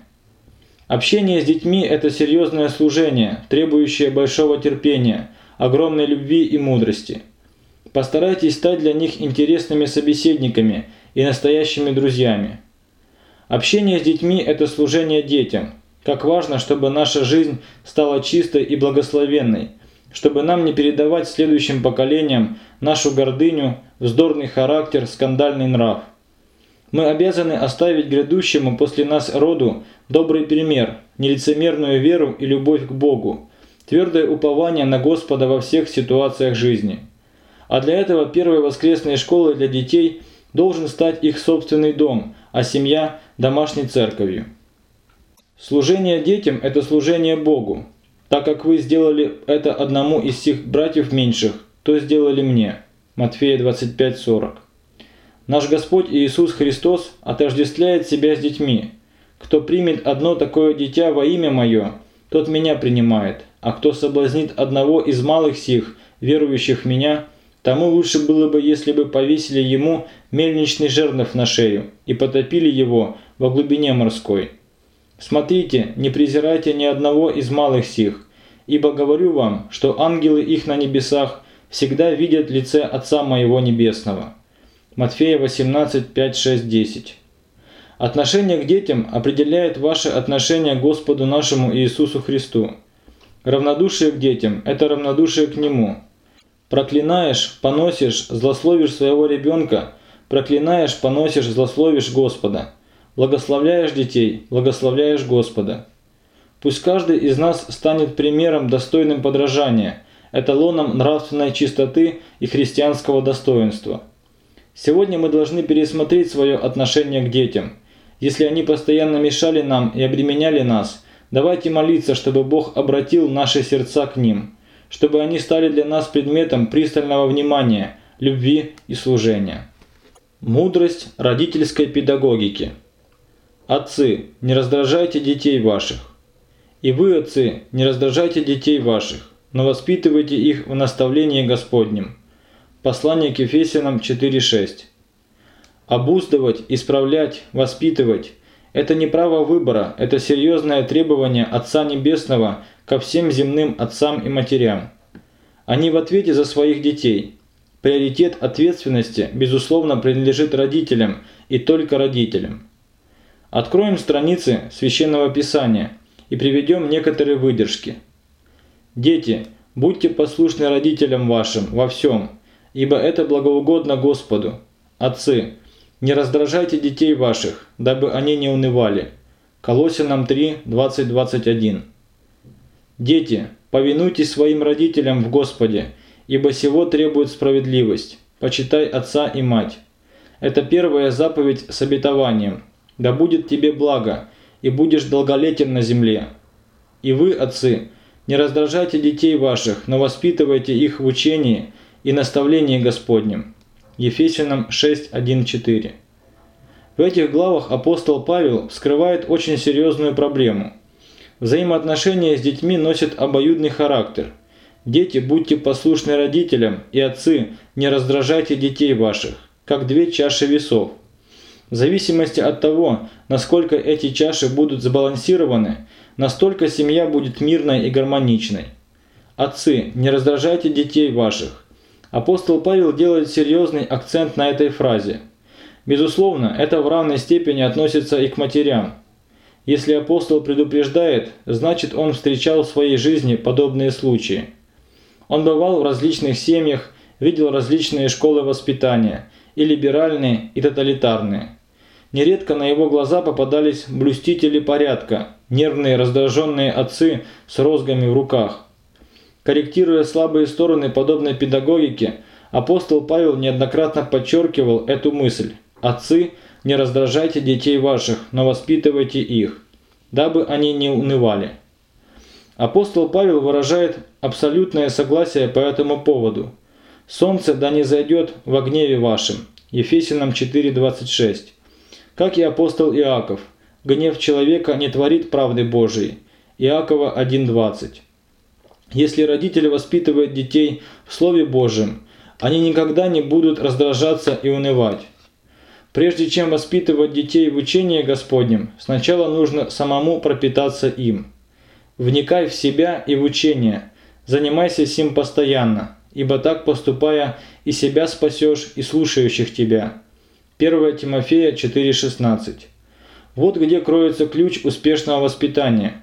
Общение с детьми – это серьезное служение, требующее большого терпения, огромной любви и мудрости. Постарайтесь стать для них интересными собеседниками и настоящими друзьями. Общение с детьми – это служение детям. Как важно, чтобы наша жизнь стала чистой и благословенной – чтобы нам не передавать следующим поколениям нашу гордыню, вздорный характер, скандальный нрав. Мы обязаны оставить грядущему после нас роду добрый пример, нелицемерную веру и любовь к Богу, твердое упование на Господа во всех ситуациях жизни. А для этого первой воскресной школой для детей должен стать их собственный дом, а семья – домашней церковью. Служение детям – это служение Богу, так как вы сделали это одному из всех братьев меньших, то сделали мне. Матфея 25:40. Наш Господь Иисус Христос отождествляет себя с детьми. Кто примет одно такое дитя во имя Мое, тот Меня принимает, а кто соблазнит одного из малых сих, верующих в Меня, тому лучше было бы, если бы повесили ему мельничный жернов на шею и потопили его во глубине морской». Смотрите, не презирайте ни одного из малых сих, ибо говорю вам, что ангелы их на небесах всегда видят лице Отца Моего Небесного». Матфея 18, 5, 6, 10. Отношение к детям определяет ваше отношение к Господу нашему Иисусу Христу. Равнодушие к детям – это равнодушие к Нему. Проклинаешь, поносишь, злословишь своего ребенка, проклинаешь, поносишь, злословишь Господа – Благословляешь детей, благословляешь Господа. Пусть каждый из нас станет примером, достойным подражания, эталоном нравственной чистоты и христианского достоинства. Сегодня мы должны пересмотреть свое отношение к детям. Если они постоянно мешали нам и обременяли нас, давайте молиться, чтобы Бог обратил наши сердца к ним, чтобы они стали для нас предметом пристального внимания, любви и служения. Мудрость родительской педагогики – Отцы, не раздражайте детей ваших. И вы, отцы, не раздражайте детей ваших, но воспитывайте их в наставлении Господнем. Послание к Ефесянам 4.6. Обуздывать, исправлять, воспитывать Это не право выбора, это серьезное требование Отца Небесного ко всем земным отцам и матерям. Они в ответе за своих детей. Приоритет ответственности, безусловно, принадлежит родителям и только родителям. Откроем страницы Священного Писания и приведем некоторые выдержки. Дети, будьте послушны родителям вашим во всем, ибо это благоугодно Господу. Отцы, не раздражайте детей ваших, дабы они не унывали. Колосинам 3, 20-21. Дети, повинуйтесь своим родителям в Господе, ибо сего требует справедливость. Почитай отца и мать. Это первая заповедь с обетованием. Да будет тебе благо, и будешь долголетен на земле. И вы, отцы, не раздражайте детей ваших, но воспитывайте их в учении и наставлении Господнем. Ефесянам 6.1.4. В этих главах апостол Павел вскрывает очень серьезную проблему. Взаимоотношения с детьми носят обоюдный характер. Дети, будьте послушны родителям, и отцы, не раздражайте детей ваших, как две чаши весов. В зависимости от того, насколько эти чаши будут сбалансированы, настолько семья будет мирной и гармоничной. Отцы, не раздражайте детей ваших, Апостол Павел делает серьезный акцент на этой фразе. Безусловно, это в равной степени относится и к матерям. Если апостол предупреждает, значит он встречал в своей жизни подобные случаи. Он бывал в различных семьях, видел различные школы воспитания, и либеральные, и тоталитарные. Нередко на его глаза попадались блюстители порядка, нервные раздраженные отцы с розгами в руках – Корректируя слабые стороны подобной педагогики, апостол Павел неоднократно подчеркивал эту мысль. «Отцы, не раздражайте детей ваших, но воспитывайте их, дабы они не унывали». Апостол Павел выражает абсолютное согласие по этому поводу. «Солнце да не зайдет во гневе вашем» Ефесянам 4.26. Как и апостол Иаков, гнев человека не творит правды Божией. Иакова 1.20. Если родители воспитывают детей в Слове Божьем, они никогда не будут раздражаться и унывать. Прежде чем воспитывать детей в учении Господнем, сначала нужно самому пропитаться им. Вникай в себя и в учение, занимайся сим постоянно, ибо так поступая и себя спасешь, и слушающих тебя. 1 Тимофея 4,16 Вот где кроется ключ успешного воспитания –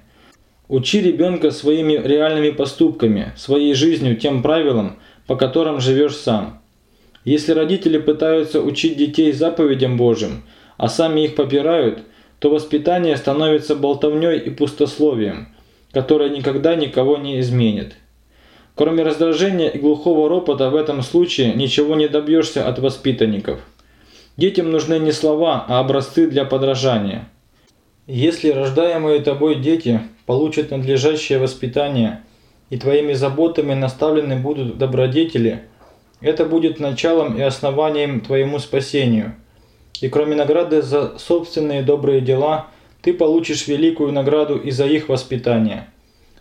Учи ребенка своими реальными поступками, своей жизнью, тем правилам, по которым живешь сам. Если родители пытаются учить детей заповедям Божьим, а сами их попирают, то воспитание становится болтовней и пустословием, которое никогда никого не изменит. Кроме раздражения и глухого ропота в этом случае ничего не добьешься от воспитанников. Детям нужны не слова, а образцы для подражания. Если рождаемые тобой дети получат надлежащее воспитание, и твоими заботами наставлены будут добродетели, это будет началом и основанием твоему спасению. И кроме награды за собственные добрые дела, ты получишь великую награду и за их воспитание,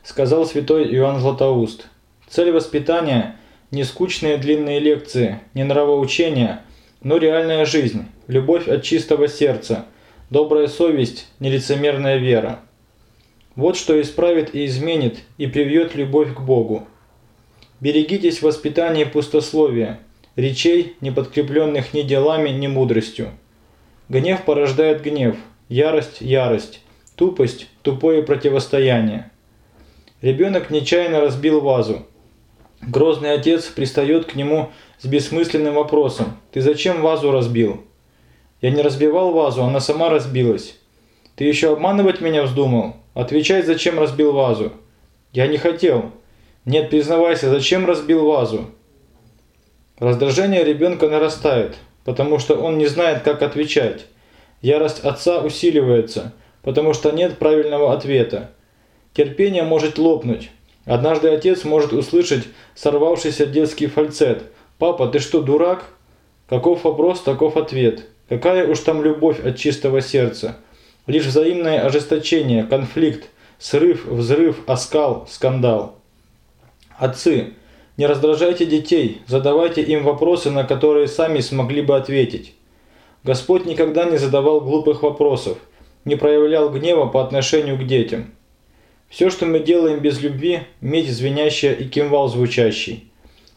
сказал святой Иоанн Златоуст. Цель воспитания – не скучные длинные лекции, не нравоучения, но реальная жизнь, любовь от чистого сердца, добрая совесть, нелицемерная вера. Вот что исправит и изменит, и привьет любовь к Богу. Берегитесь воспитания пустословия, речей, не подкрепленных ни делами, ни мудростью. Гнев порождает гнев, ярость – ярость, тупость – тупое противостояние. Ребенок нечаянно разбил вазу. Грозный отец пристает к нему с бессмысленным вопросом «Ты зачем вазу разбил?» «Я не разбивал вазу, она сама разбилась». «Ты еще обманывать меня вздумал?» Отвечай, зачем разбил вазу. Я не хотел. Нет, признавайся, зачем разбил вазу? Раздражение ребенка нарастает, потому что он не знает, как отвечать. Ярость отца усиливается, потому что нет правильного ответа. Терпение может лопнуть. Однажды отец может услышать сорвавшийся детский фальцет. «Папа, ты что, дурак?» Каков вопрос, таков ответ. Какая уж там любовь от чистого сердца. Лишь взаимное ожесточение, конфликт, срыв, взрыв, оскал, скандал. Отцы, не раздражайте детей, задавайте им вопросы, на которые сами смогли бы ответить. Господь никогда не задавал глупых вопросов, не проявлял гнева по отношению к детям. Все, что мы делаем без любви, медь звенящая и кимвал звучащий.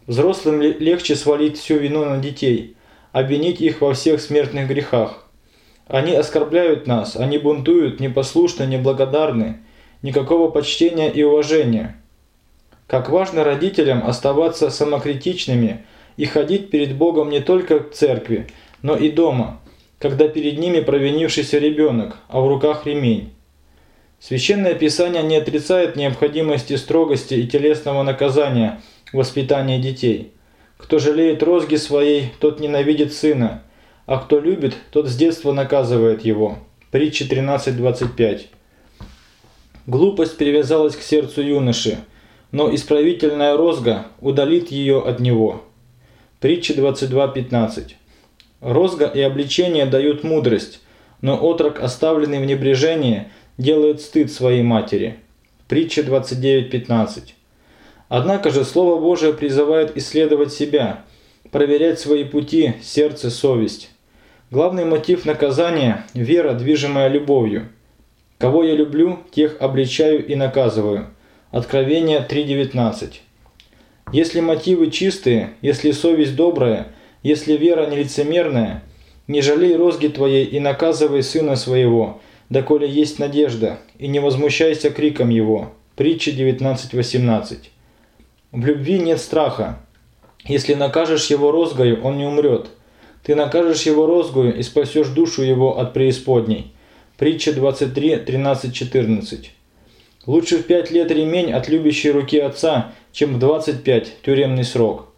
Взрослым легче свалить всю вину на детей, обвинить их во всех смертных грехах. Они оскорбляют нас, они бунтуют, непослушны, неблагодарны, никакого почтения и уважения. Как важно родителям оставаться самокритичными и ходить перед Богом не только в церкви, но и дома, когда перед ними провинившийся ребенок, а в руках ремень. Священное Писание не отрицает необходимости строгости и телесного наказания в воспитании детей. Кто жалеет розги своей, тот ненавидит сына, а кто любит, тот с детства наказывает его. Притча 13.25. Глупость привязалась к сердцу юноши, но исправительная розга удалит ее от него. Притча 22.15. Розга и обличение дают мудрость, но отрок, оставленный в небрежении, делает стыд своей матери. Притча 29.15. Однако же Слово Божие призывает исследовать себя, проверять свои пути, сердце, совесть. Главный мотив наказания – вера, движимая любовью. Кого я люблю, тех обличаю и наказываю. Откровение 3.19. Если мотивы чистые, если совесть добрая – если вера нелицемерная, не жалей розги твоей и наказывай сына своего, доколе есть надежда, и не возмущайся криком его». Притча 19.18. В любви нет страха. Если накажешь его розгою, он не умрет. Ты накажешь его розгою и спасешь душу его от преисподней. Притча 23.13-14. Лучше в пять лет ремень от любящей руки отца, чем в 25 тюремный срок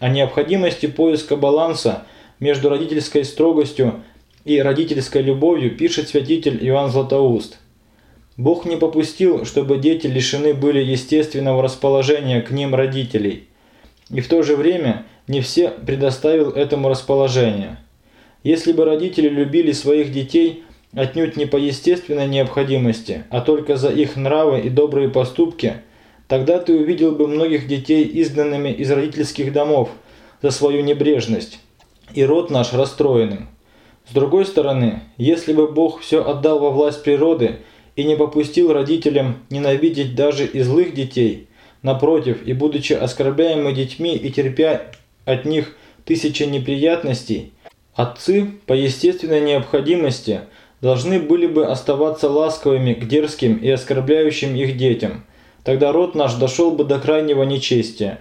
о необходимости поиска баланса между родительской строгостью и родительской любовью пишет святитель Иоанн Златоуст. Бог не попустил, чтобы дети лишены были естественного расположения к ним родителей, и в то же время не все предоставил этому расположение. Если бы родители любили своих детей отнюдь не по естественной необходимости, а только за их нравы и добрые поступки – Тогда ты увидел бы многих детей изгнанными из родительских домов за свою небрежность, и род наш расстроенным. С другой стороны, если бы Бог все отдал во власть природы и не попустил родителям ненавидеть даже и злых детей, напротив, и будучи оскорбляемы детьми и терпя от них тысячи неприятностей, отцы по естественной необходимости должны были бы оставаться ласковыми к дерзким и оскорбляющим их детям – тогда род наш дошел бы до крайнего нечестия.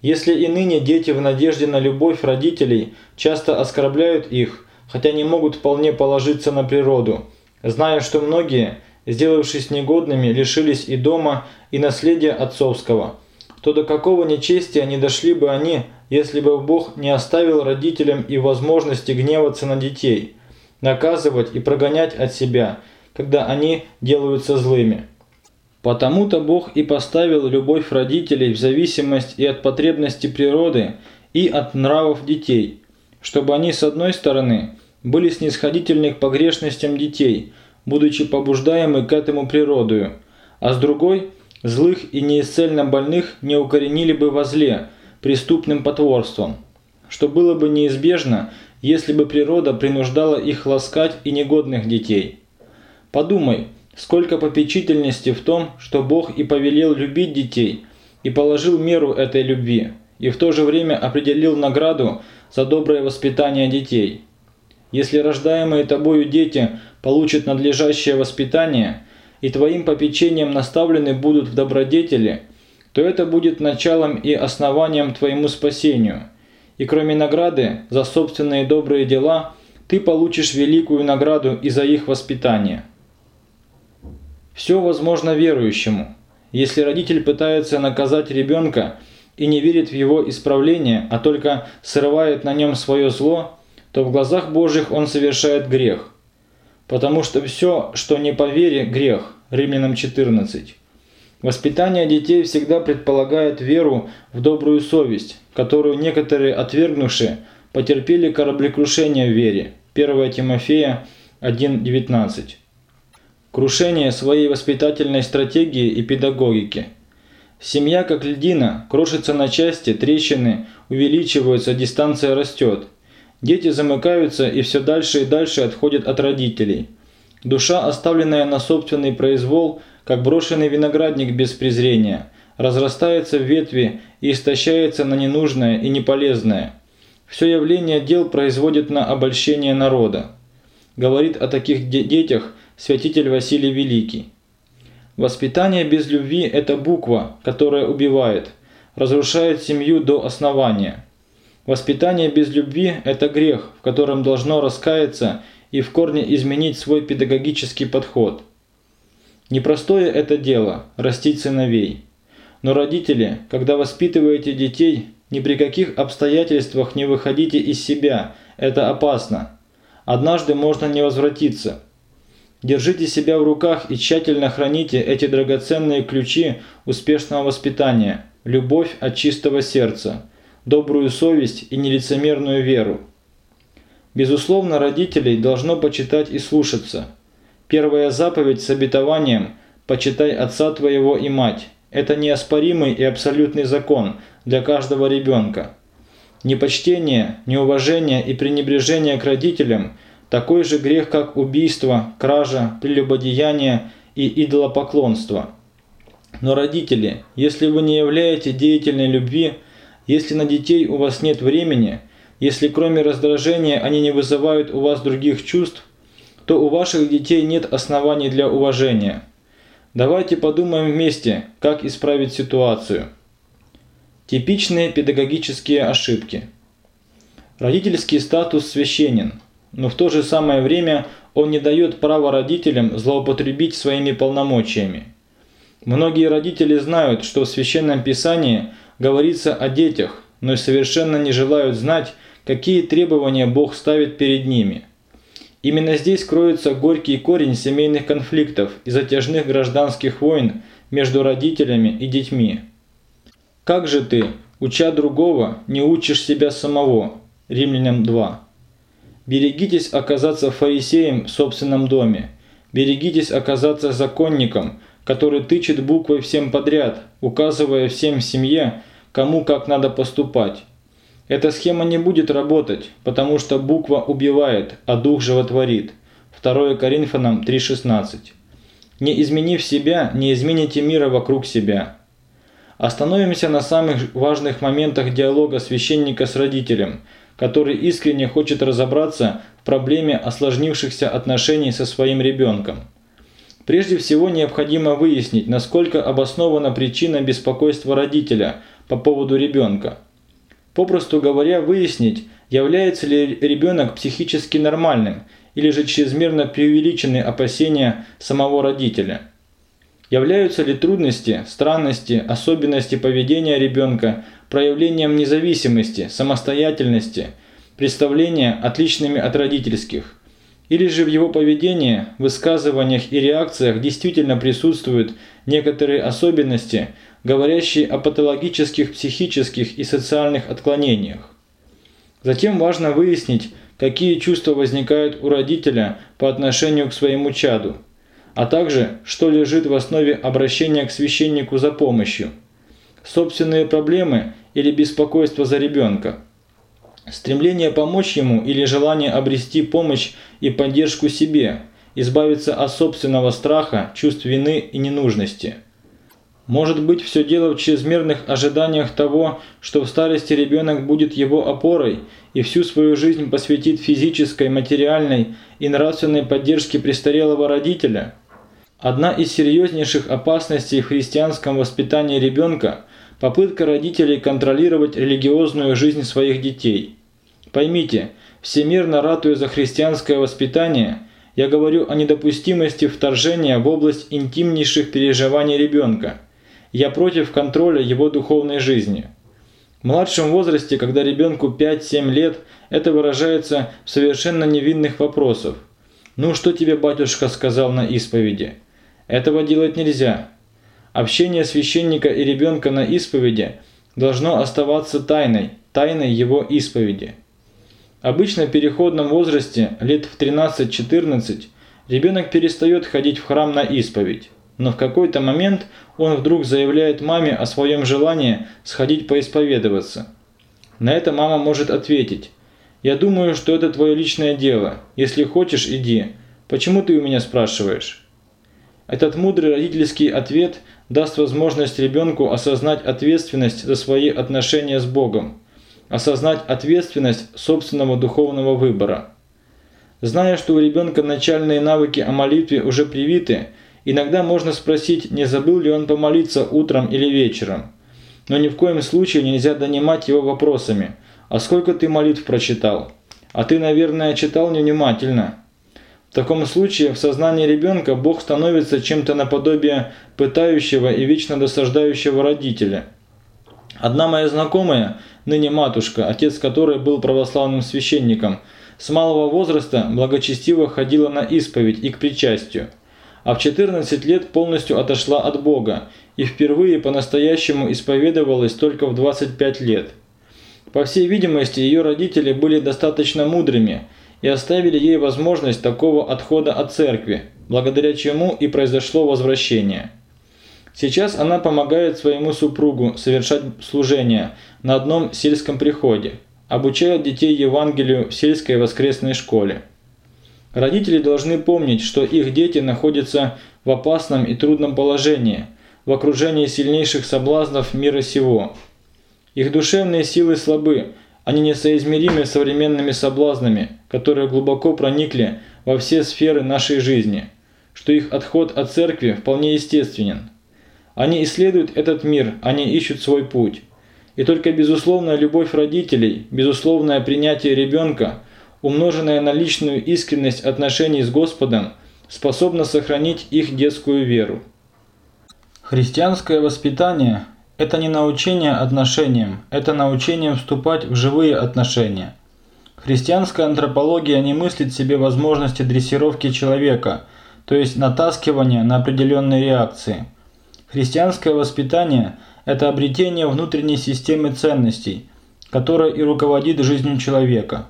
Если и ныне дети в надежде на любовь родителей часто оскорбляют их, хотя не могут вполне положиться на природу, зная, что многие, сделавшись негодными, лишились и дома, и наследия отцовского, то до какого нечестия не дошли бы они, если бы Бог не оставил родителям и возможности гневаться на детей, наказывать и прогонять от себя, когда они делаются злыми. Потому-то Бог и поставил любовь родителей в зависимость и от потребностей природы, и от нравов детей, чтобы они с одной стороны были снисходительны к погрешностям детей, будучи побуждаемы к этому природою, а с другой – злых и неисцельно больных не укоренили бы во зле, преступным потворством, что было бы неизбежно, если бы природа принуждала их ласкать и негодных детей. Подумай – Сколько попечительности в том, что Бог и повелел любить детей, и положил меру этой любви, и в то же время определил награду за доброе воспитание детей. Если рождаемые тобою дети получат надлежащее воспитание, и твоим попечением наставлены будут в добродетели, то это будет началом и основанием твоему спасению. И кроме награды за собственные добрые дела, ты получишь великую награду и за их воспитание. Все возможно верующему. Если родитель пытается наказать ребенка и не верит в его исправление, а только срывает на нем свое зло, то в глазах Божьих он совершает грех. Потому что все, что не по вере, грех. Римлянам 14. Воспитание детей всегда предполагает веру в добрую совесть, которую некоторые отвергнувшие потерпели кораблекрушение в вере. 1 Тимофея 1.19 крушение своей воспитательной стратегии и педагогики. Семья как льдина, крошится на части, трещины увеличиваются, дистанция растет. Дети замыкаются и все дальше и дальше отходят от родителей. Душа, оставленная на собственный произвол, как брошенный виноградник без презрения, разрастается в ветви и истощается на ненужное и неполезное. Все явление дел производит на обольщение народа. Говорит о таких детях святитель Василий Великий. Воспитание без любви – это буква, которая убивает, разрушает семью до основания. Воспитание без любви – это грех, в котором должно раскаяться и в корне изменить свой педагогический подход. Непростое это дело – растить сыновей. Но родители, когда воспитываете детей, ни при каких обстоятельствах не выходите из себя, это опасно. Однажды можно не возвратиться. Держите себя в руках и тщательно храните эти драгоценные ключи успешного воспитания – любовь от чистого сердца – добрую совесть и нелицемерную веру. Безусловно, родителей должно почитать и слушаться. Первая заповедь с обетованием «Почитай отца твоего и мать» – это неоспоримый и абсолютный закон для каждого ребенка. Непочтение, неуважение и пренебрежение к родителям – такой же грех, как убийство, кража, прелюбодеяние и идолопоклонство. Но родители, если вы не являете деятельной любви – если на детей у вас нет времени, если кроме раздражения они не вызывают у вас других чувств, то у ваших детей нет оснований для уважения. Давайте подумаем вместе, как исправить ситуацию. Типичные педагогические ошибки. Родительский статус священен, но в то же самое время он не дает права родителям злоупотребить своими полномочиями. Многие родители знают, что в Священном Писании – говорится о детях, но и совершенно не желают знать, какие требования Бог ставит перед ними. Именно здесь кроется горький корень семейных конфликтов и затяжных гражданских войн между родителями и детьми. Как же ты, уча другого, не учишь себя самого? Римлянам 2. Берегитесь оказаться фарисеем в собственном доме. Берегитесь оказаться законником, который тычет буквой всем подряд, указывая всем в семье, кому как надо поступать. Эта схема не будет работать, потому что буква убивает, а дух животворит. 2 Коринфянам 3.16. Не изменив себя, не измените мира вокруг себя. Остановимся на самых важных моментах диалога священника с родителем, который искренне хочет разобраться в проблеме осложнившихся отношений со своим ребенком. Прежде всего необходимо выяснить, насколько обоснована причина беспокойства родителя по поводу ребенка. Попросту говоря, выяснить, является ли ребенок психически нормальным или же чрезмерно преувеличены опасения самого родителя. Являются ли трудности, странности, особенности поведения ребенка проявлением независимости, самостоятельности, представления отличными от родительских – или же в его поведении, высказываниях и реакциях действительно присутствуют некоторые особенности, говорящие о патологических психических и социальных отклонениях. Затем важно выяснить, какие чувства возникают у родителя по отношению к своему чаду, а также, что лежит в основе обращения к священнику за помощью – собственные проблемы или беспокойство за ребенка – Стремление помочь ему или желание обрести помощь и поддержку себе, избавиться от собственного страха, чувств вины и ненужности. Может быть, все дело в чрезмерных ожиданиях того, что в старости ребенок будет его опорой и всю свою жизнь посвятит физической, материальной и нравственной поддержке престарелого родителя? Одна из серьезнейших опасностей в христианском воспитании ребенка – попытка родителей контролировать религиозную жизнь своих детей. Поймите, всемирно ратуя за христианское воспитание, я говорю о недопустимости вторжения в область интимнейших переживаний ребенка. Я против контроля его духовной жизни. В младшем возрасте, когда ребенку 5-7 лет, это выражается в совершенно невинных вопросах. «Ну что тебе батюшка сказал на исповеди?» Этого делать нельзя. Общение священника и ребенка на исповеди должно оставаться тайной, тайной его исповеди. Обычно в переходном возрасте, лет в 13-14, ребенок перестает ходить в храм на исповедь. Но в какой-то момент он вдруг заявляет маме о своем желании сходить поисповедоваться. На это мама может ответить. «Я думаю, что это твое личное дело. Если хочешь, иди. Почему ты у меня спрашиваешь? Этот мудрый родительский ответ даст возможность ребенку осознать ответственность за свои отношения с Богом, осознать ответственность собственного духовного выбора. Зная, что у ребенка начальные навыки о молитве уже привиты, иногда можно спросить, не забыл ли он помолиться утром или вечером. Но ни в коем случае нельзя донимать его вопросами «А сколько ты молитв прочитал?» «А ты, наверное, читал невнимательно?» В таком случае в сознании ребенка Бог становится чем-то наподобие пытающего и вечно досаждающего родителя. Одна моя знакомая, ныне матушка, отец которой был православным священником, с малого возраста благочестиво ходила на исповедь и к причастию, а в 14 лет полностью отошла от Бога и впервые по-настоящему исповедовалась только в 25 лет. По всей видимости, ее родители были достаточно мудрыми – и оставили ей возможность такого отхода от церкви, благодаря чему и произошло возвращение. Сейчас она помогает своему супругу совершать служение на одном сельском приходе, обучает детей Евангелию в сельской воскресной школе. Родители должны помнить, что их дети находятся в опасном и трудном положении, в окружении сильнейших соблазнов мира сего. Их душевные силы слабы, они несоизмеримы с современными соблазнами, которые глубоко проникли во все сферы нашей жизни, что их отход от церкви вполне естественен. Они исследуют этот мир, они ищут свой путь. И только безусловная любовь родителей, безусловное принятие ребенка, умноженное на личную искренность отношений с Господом, способно сохранить их детскую веру. Христианское воспитание это не научение отношениям, это научение вступать в живые отношения. Христианская антропология не мыслит себе возможности дрессировки человека, то есть натаскивания на определенные реакции. Христианское воспитание – это обретение внутренней системы ценностей, которая и руководит жизнью человека,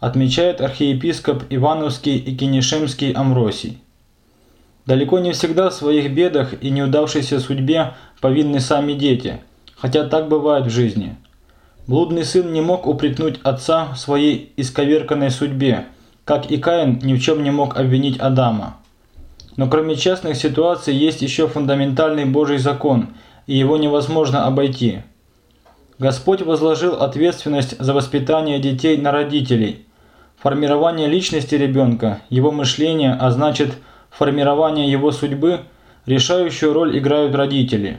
отмечает архиепископ Ивановский и Кенишемский Амросий. Далеко не всегда в своих бедах и неудавшейся судьбе повинны сами дети, хотя так бывает в жизни. Блудный сын не мог упрекнуть отца в своей исковерканной судьбе, как и Каин ни в чем не мог обвинить Адама. Но кроме частных ситуаций есть еще фундаментальный Божий закон, и его невозможно обойти. Господь возложил ответственность за воспитание детей на родителей. Формирование личности ребенка, его мышления, а значит – формирования его судьбы решающую роль играют родители.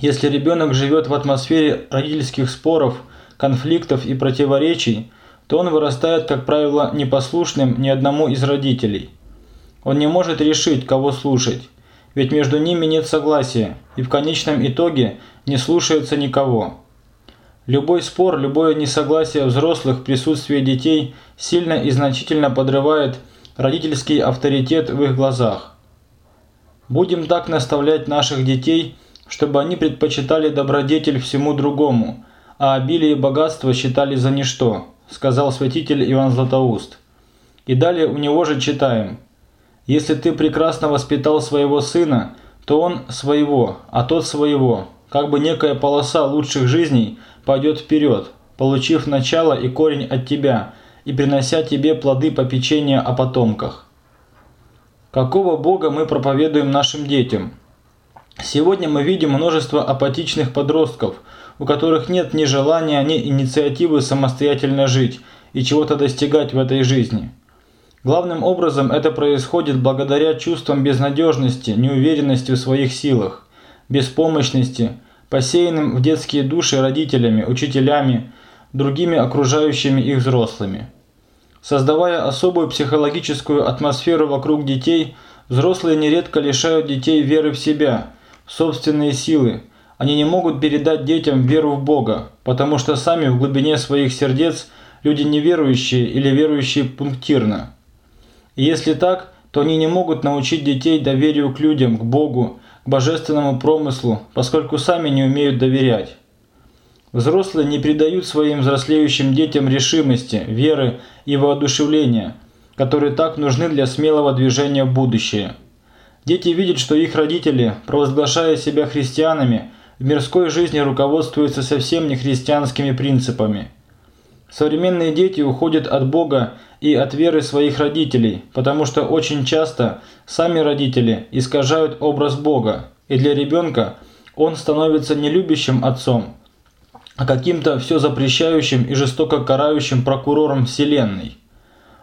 Если ребенок живет в атмосфере родительских споров, конфликтов и противоречий, то он вырастает, как правило, непослушным ни одному из родителей. Он не может решить, кого слушать, ведь между ними нет согласия, и в конечном итоге не слушается никого. Любой спор, любое несогласие взрослых в присутствии детей сильно и значительно подрывает родительский авторитет в их глазах. Будем так наставлять наших детей, чтобы они предпочитали добродетель всему другому, а обилие и богатство считали за ничто, сказал святитель Иван Златоуст. И далее у него же читаем. Если ты прекрасно воспитал своего сына, то он своего, а тот своего, как бы некая полоса лучших жизней пойдет вперед, получив начало и корень от тебя – и принося тебе плоды попечения о потомках. Какого Бога мы проповедуем нашим детям? Сегодня мы видим множество апатичных подростков, у которых нет ни желания, ни инициативы самостоятельно жить и чего-то достигать в этой жизни. Главным образом это происходит благодаря чувствам безнадежности, неуверенности в своих силах, беспомощности, посеянным в детские души родителями, учителями, другими окружающими их взрослыми. Создавая особую психологическую атмосферу вокруг детей, взрослые нередко лишают детей веры в себя, в собственные силы. Они не могут передать детям веру в Бога, потому что сами в глубине своих сердец люди неверующие или верующие пунктирно. И если так, то они не могут научить детей доверию к людям, к Богу, к божественному промыслу, поскольку сами не умеют доверять. Взрослые не придают своим взрослеющим детям решимости, веры и воодушевления, которые так нужны для смелого движения в будущее. Дети видят, что их родители, провозглашая себя христианами, в мирской жизни руководствуются совсем не христианскими принципами. Современные дети уходят от Бога и от веры своих родителей, потому что очень часто сами родители искажают образ Бога, и для ребенка он становится не любящим отцом, каким-то все запрещающим и жестоко карающим прокурором Вселенной.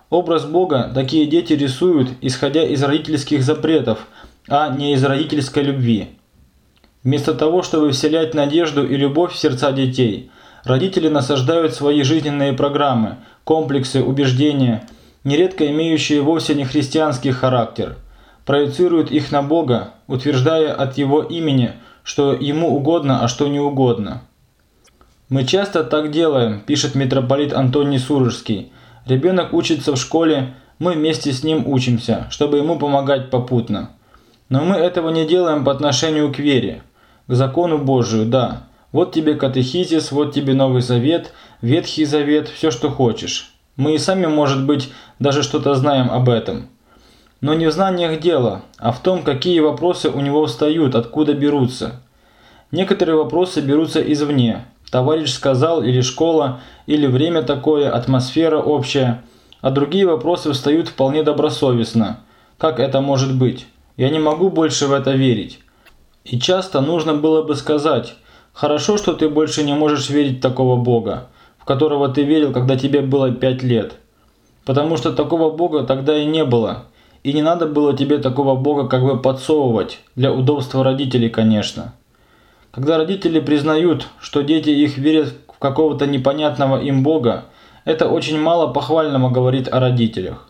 Образ Бога такие дети рисуют, исходя из родительских запретов, а не из родительской любви. Вместо того, чтобы вселять надежду и любовь в сердца детей, родители насаждают свои жизненные программы, комплексы, убеждения, нередко имеющие вовсе не христианский характер, проецируют их на Бога, утверждая от Его имени, что Ему угодно, а что не угодно. «Мы часто так делаем», – пишет митрополит Антоний Сурожский – Ребенок учится в школе, мы вместе с ним учимся, чтобы ему помогать попутно. Но мы этого не делаем по отношению к вере, к закону Божию, да. Вот тебе катехизис, вот тебе Новый Завет, Ветхий Завет, все, что хочешь. Мы и сами, может быть, даже что-то знаем об этом. Но не в знаниях дело, а в том, какие вопросы у него встают, откуда берутся. Некоторые вопросы берутся извне, товарищ сказал, или школа, или время такое, атмосфера общая. А другие вопросы встают вполне добросовестно. Как это может быть? Я не могу больше в это верить. И часто нужно было бы сказать, хорошо, что ты больше не можешь верить в такого Бога, в которого ты верил, когда тебе было пять лет. Потому что такого Бога тогда и не было. И не надо было тебе такого Бога как бы подсовывать, для удобства родителей, конечно. Когда родители признают, что дети их верят в какого-то непонятного им Бога, это очень мало похвального говорит о родителях.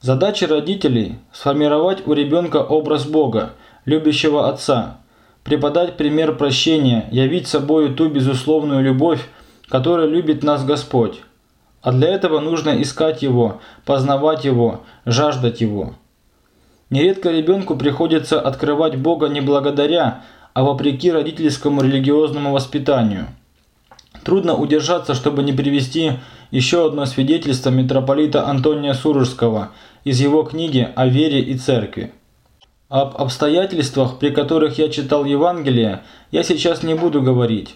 Задача родителей – сформировать у ребенка образ Бога, любящего отца, преподать пример прощения, явить собою ту безусловную любовь, которая любит нас Господь. А для этого нужно искать Его, познавать Его, жаждать Его. Нередко ребенку приходится открывать Бога не благодаря, а вопреки родительскому религиозному воспитанию. Трудно удержаться, чтобы не привести еще одно свидетельство митрополита Антония Сурожского из его книги «О вере и церкви». Об обстоятельствах, при которых я читал Евангелие, я сейчас не буду говорить.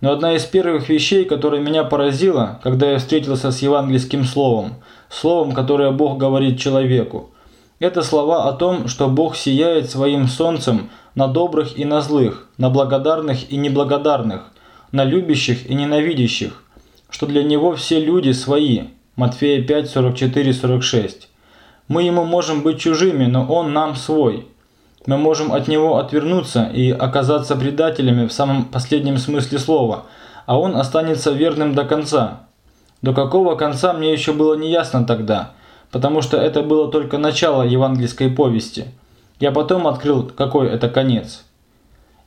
Но одна из первых вещей, которая меня поразила, когда я встретился с евангельским словом, словом, которое Бог говорит человеку, это слова о том, что Бог сияет своим солнцем на добрых и на злых, на благодарных и неблагодарных, на любящих и ненавидящих, что для Него все люди свои. Матфея 5, 44, 46. Мы Ему можем быть чужими, но Он нам свой. Мы можем от Него отвернуться и оказаться предателями в самом последнем смысле слова, а Он останется верным до конца. До какого конца мне еще было неясно тогда, потому что это было только начало евангельской повести – я потом открыл, какой это конец.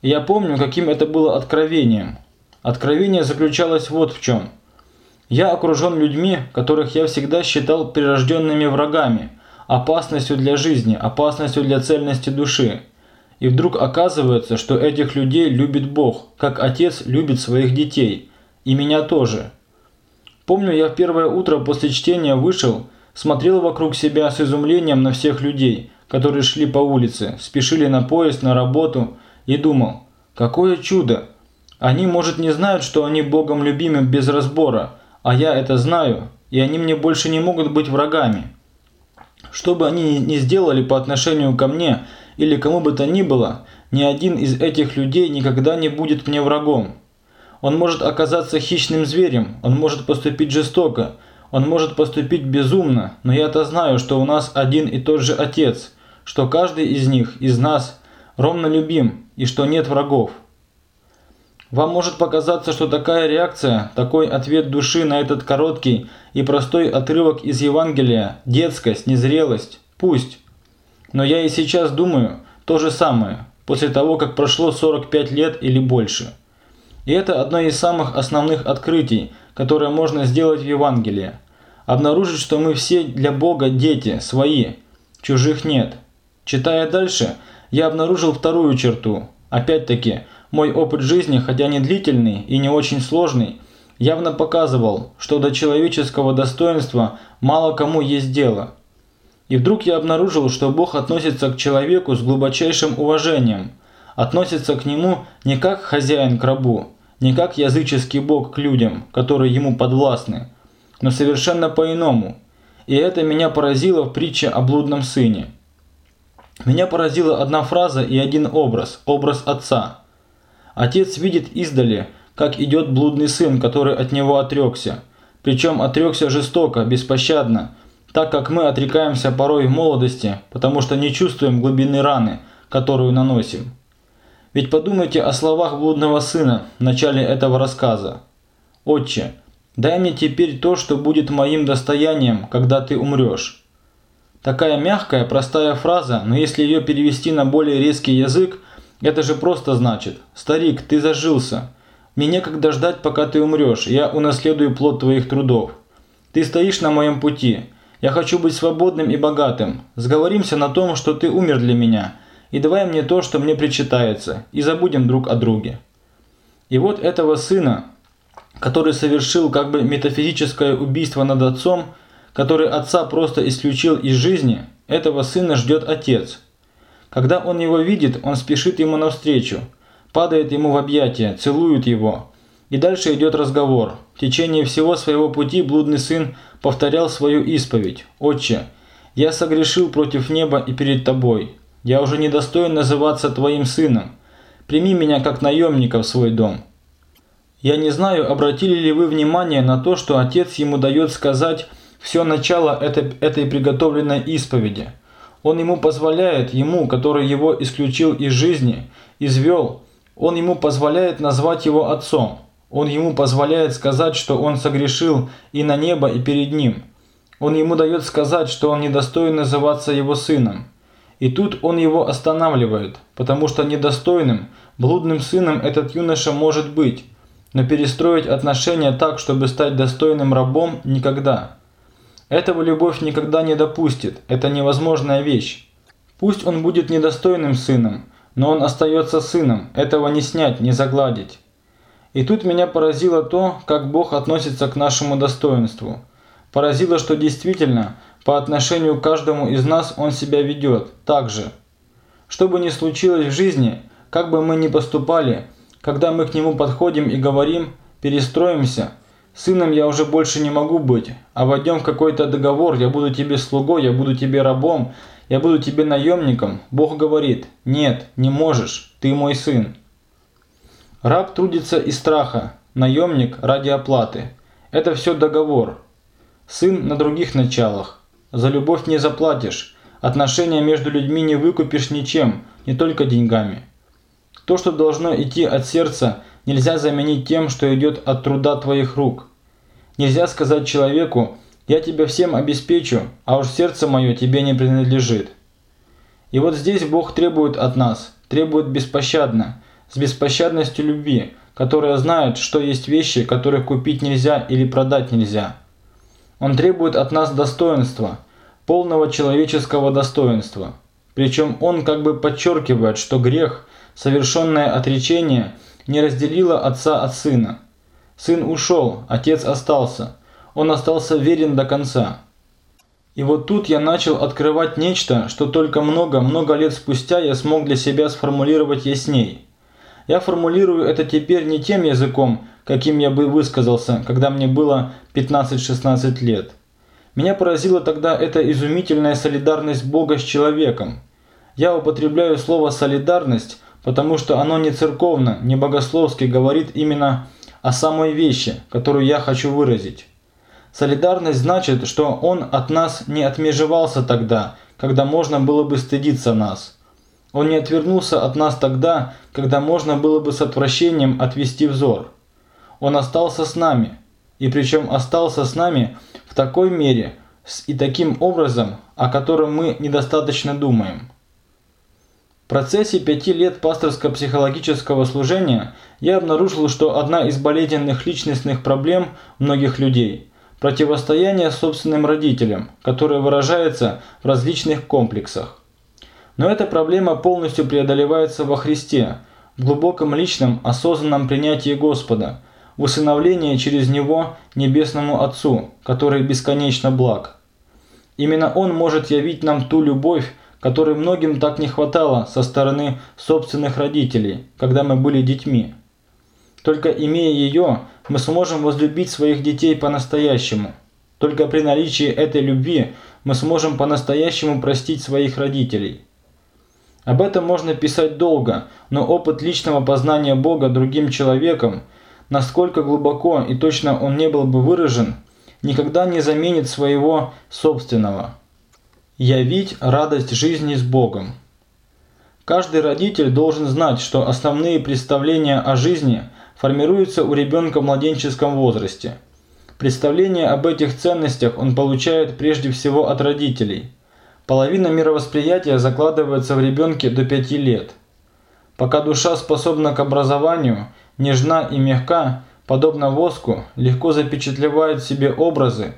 И я помню, каким это было откровением. Откровение заключалось вот в чем. Я окружен людьми, которых я всегда считал прирожденными врагами, опасностью для жизни, опасностью для цельности души. И вдруг оказывается, что этих людей любит Бог, как отец любит своих детей. И меня тоже. Помню, я в первое утро после чтения вышел, смотрел вокруг себя с изумлением на всех людей – которые шли по улице, спешили на поезд, на работу, и думал, какое чудо! Они, может, не знают, что они Богом любимы без разбора, а я это знаю, и они мне больше не могут быть врагами. Что бы они ни сделали по отношению ко мне или кому бы то ни было, ни один из этих людей никогда не будет мне врагом. Он может оказаться хищным зверем, он может поступить жестоко, он может поступить безумно, но я-то знаю, что у нас один и тот же Отец – что каждый из них, из нас, ровно любим и что нет врагов. Вам может показаться, что такая реакция, такой ответ души на этот короткий и простой отрывок из Евангелия – детскость, незрелость. Пусть. Но я и сейчас думаю то же самое, после того, как прошло 45 лет или больше. И это одно из самых основных открытий, которое можно сделать в Евангелии. Обнаружить, что мы все для Бога дети, свои, чужих нет – Читая дальше, я обнаружил вторую черту. Опять-таки, мой опыт жизни, хотя не длительный и не очень сложный, явно показывал, что до человеческого достоинства мало кому есть дело. И вдруг я обнаружил, что Бог относится к человеку с глубочайшим уважением, относится к нему не как хозяин к рабу, не как языческий бог к людям, которые ему подвластны, но совершенно по-иному. И это меня поразило в притче о блудном сыне. Меня поразила одна фраза и один образ, образ отца. Отец видит издали, как идет блудный сын, который от него отрекся. Причем отрекся жестоко, беспощадно, так как мы отрекаемся порой в молодости, потому что не чувствуем глубины раны, которую наносим. Ведь подумайте о словах блудного сына в начале этого рассказа. «Отче, дай мне теперь то, что будет моим достоянием, когда ты умрешь». Такая мягкая, простая фраза, но если ее перевести на более резкий язык, это же просто значит «Старик, ты зажился. Мне некогда ждать, пока ты умрешь, я унаследую плод твоих трудов. Ты стоишь на моем пути. Я хочу быть свободным и богатым. Сговоримся на том, что ты умер для меня» и давай мне то, что мне причитается, и забудем друг о друге. И вот этого сына, который совершил как бы метафизическое убийство над отцом, который отца просто исключил из жизни, этого сына ждет отец. Когда он его видит, он спешит ему навстречу, падает ему в объятия, целует его. И дальше идет разговор. В течение всего своего пути блудный сын повторял свою исповедь. «Отче, я согрешил против неба и перед тобой. Я уже не достоин называться твоим сыном. Прими меня как наемника в свой дом». Я не знаю, обратили ли вы внимание на то, что отец ему дает сказать все начало этой, этой приготовленной исповеди. Он ему позволяет, ему, который его исключил из жизни, извел, он ему позволяет назвать его отцом. Он ему позволяет сказать, что он согрешил и на небо, и перед ним. Он ему дает сказать, что он недостоин называться его сыном. И тут он его останавливает, потому что недостойным, блудным сыном этот юноша может быть, но перестроить отношения так, чтобы стать достойным рабом, никогда. Этого любовь никогда не допустит, это невозможная вещь. Пусть он будет недостойным сыном, но он остается сыном, этого не снять, не загладить. И тут меня поразило то, как Бог относится к нашему достоинству. Поразило, что действительно – по отношению к каждому из нас он себя ведет так же. Что бы ни случилось в жизни, как бы мы ни поступали, когда мы к нему подходим и говорим «перестроимся», «сыном я уже больше не могу быть, а войдем в какой-то договор, я буду тебе слугой, я буду тебе рабом, я буду тебе наемником», Бог говорит «нет, не можешь, ты мой сын». Раб трудится из страха, наемник ради оплаты. Это все договор. Сын на других началах. За любовь не заплатишь. Отношения между людьми не выкупишь ничем, не только деньгами. То, что должно идти от сердца, нельзя заменить тем, что идет от труда твоих рук. Нельзя сказать человеку «я тебя всем обеспечу, а уж сердце мое тебе не принадлежит». И вот здесь Бог требует от нас, требует беспощадно, с беспощадностью любви, которая знает, что есть вещи, которых купить нельзя или продать нельзя. Он требует от нас достоинства, полного человеческого достоинства. Причем он как бы подчеркивает, что грех, совершенное отречение, не разделило отца от сына. Сын ушел, отец остался. Он остался верен до конца. И вот тут я начал открывать нечто, что только много-много лет спустя я смог для себя сформулировать ясней. Я формулирую это теперь не тем языком, каким я бы высказался, когда мне было 15-16 лет. Меня поразила тогда эта изумительная солидарность Бога с человеком. Я употребляю слово «солидарность», потому что оно не церковно, не богословски говорит именно о самой вещи, которую я хочу выразить. Солидарность значит, что он от нас не отмежевался тогда, когда можно было бы стыдиться нас. Он не отвернулся от нас тогда, когда можно было бы с отвращением отвести взор. Он остался с нами. И причем остался с нами в такой мере и таким образом, о котором мы недостаточно думаем. В процессе пяти лет пасторско-психологического служения я обнаружил, что одна из болезненных личностных проблем многих людей – противостояние собственным родителям, которое выражается в различных комплексах. Но эта проблема полностью преодолевается во Христе, в глубоком личном осознанном принятии Господа – в усыновление через Него Небесному Отцу, который бесконечно благ. Именно Он может явить нам ту любовь, которой многим так не хватало со стороны собственных родителей, когда мы были детьми. Только имея ее, мы сможем возлюбить своих детей по-настоящему. Только при наличии этой любви мы сможем по-настоящему простить своих родителей. Об этом можно писать долго, но опыт личного познания Бога другим человеком, насколько глубоко и точно он не был бы выражен, никогда не заменит своего собственного. Явить радость жизни с Богом. Каждый родитель должен знать, что основные представления о жизни формируются у ребенка в младенческом возрасте. Представление об этих ценностях он получает прежде всего от родителей – Половина мировосприятия закладывается в ребенке до 5 лет. Пока душа способна к образованию, нежна и мягка, подобно воску, легко запечатлевает в себе образы,